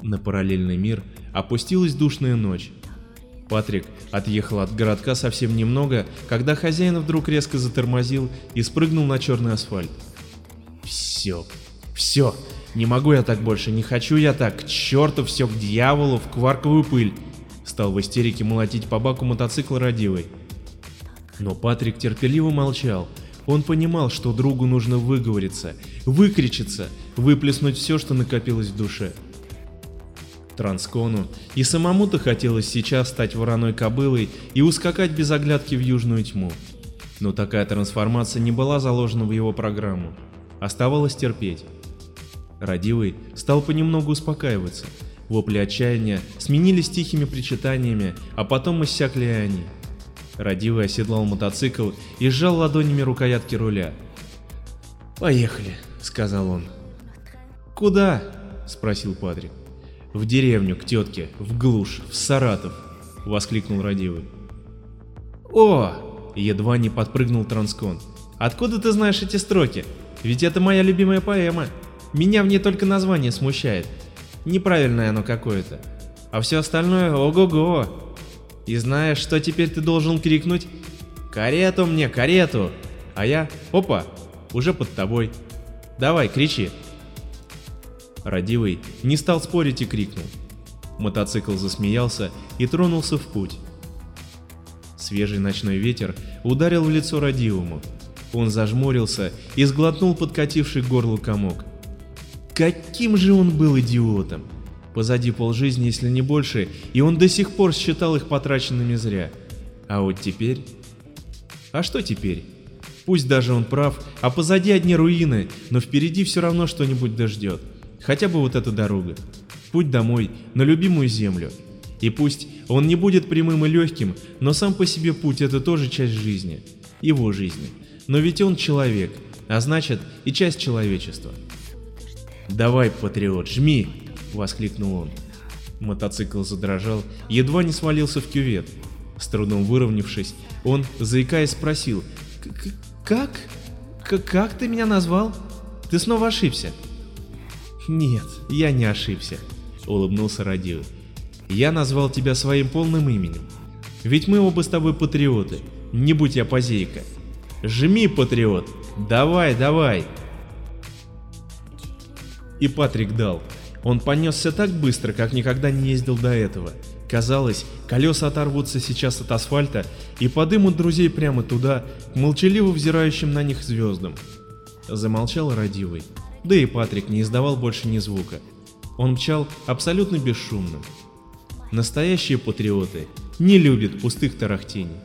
На параллельный мир опустилась душная ночь. Патрик отъехал от городка совсем немного, когда хозяин вдруг резко затормозил и спрыгнул на черный асфальт. Все, все, не могу я так больше, не хочу я так, к черту все, к дьяволу, в кварковую пыль. Стал в истерике молотить по баку мотоцикла родивой. Но Патрик терпеливо молчал. Он понимал, что другу нужно выговориться, выкричиться, выплеснуть все, что накопилось в душе. Транскону и самому-то хотелось сейчас стать вороной кобылой и ускакать без оглядки в южную тьму. Но такая трансформация не была заложена в его программу. Оставалось терпеть. Радивый стал понемногу успокаиваться. Вопли отчаяния сменились тихими причитаниями, а потом иссякли они. Радивый оседлал мотоцикл и сжал ладонями рукоятки руля. «Поехали», — сказал он. «Куда?» — спросил Патрик. «В деревню, к тетке, в глушь, в Саратов», — воскликнул Радивый. «О!» — едва не подпрыгнул Транскон. «Откуда ты знаешь эти строки? Ведь это моя любимая поэма. Меня в ней только название смущает. Неправильное оно какое-то. А все остальное ого-го. И знаешь, что теперь ты должен крикнуть? Карету мне, карету! А я, опа, уже под тобой. Давай, кричи. Радивый не стал спорить и крикнул. Мотоцикл засмеялся и тронулся в путь. Свежий ночной ветер ударил в лицо Радивому. Он зажмурился и сглотнул подкативший к горлу комок. Каким же он был идиотом! Позади полжизни, если не больше, и он до сих пор считал их потраченными зря. А вот теперь... А что теперь? Пусть даже он прав, а позади одни руины, но впереди все равно что-нибудь дождет. Хотя бы вот эта дорога. Путь домой, на любимую землю. И пусть он не будет прямым и легким, но сам по себе путь это тоже часть жизни. Его жизни. Но ведь он человек, а значит и часть человечества. «Давай, патриот, жми!» — воскликнул он. Мотоцикл задрожал, едва не свалился в кювет. С трудом выровнявшись, он, заикаясь, спросил, «Как? Как ты меня назвал? Ты снова ошибся?» «Нет, я не ошибся», — улыбнулся Радио. «Я назвал тебя своим полным именем. Ведь мы оба с тобой патриоты, не будь я позейка. Жми, патриот, давай, давай!» И Патрик дал. Он понесся так быстро, как никогда не ездил до этого. Казалось, колеса оторвутся сейчас от асфальта и подымут друзей прямо туда, к молчаливо взирающим на них звездам. Замолчал Радивый. Да и Патрик не издавал больше ни звука. Он мчал абсолютно бесшумно. Настоящие патриоты не любят пустых тарахтений.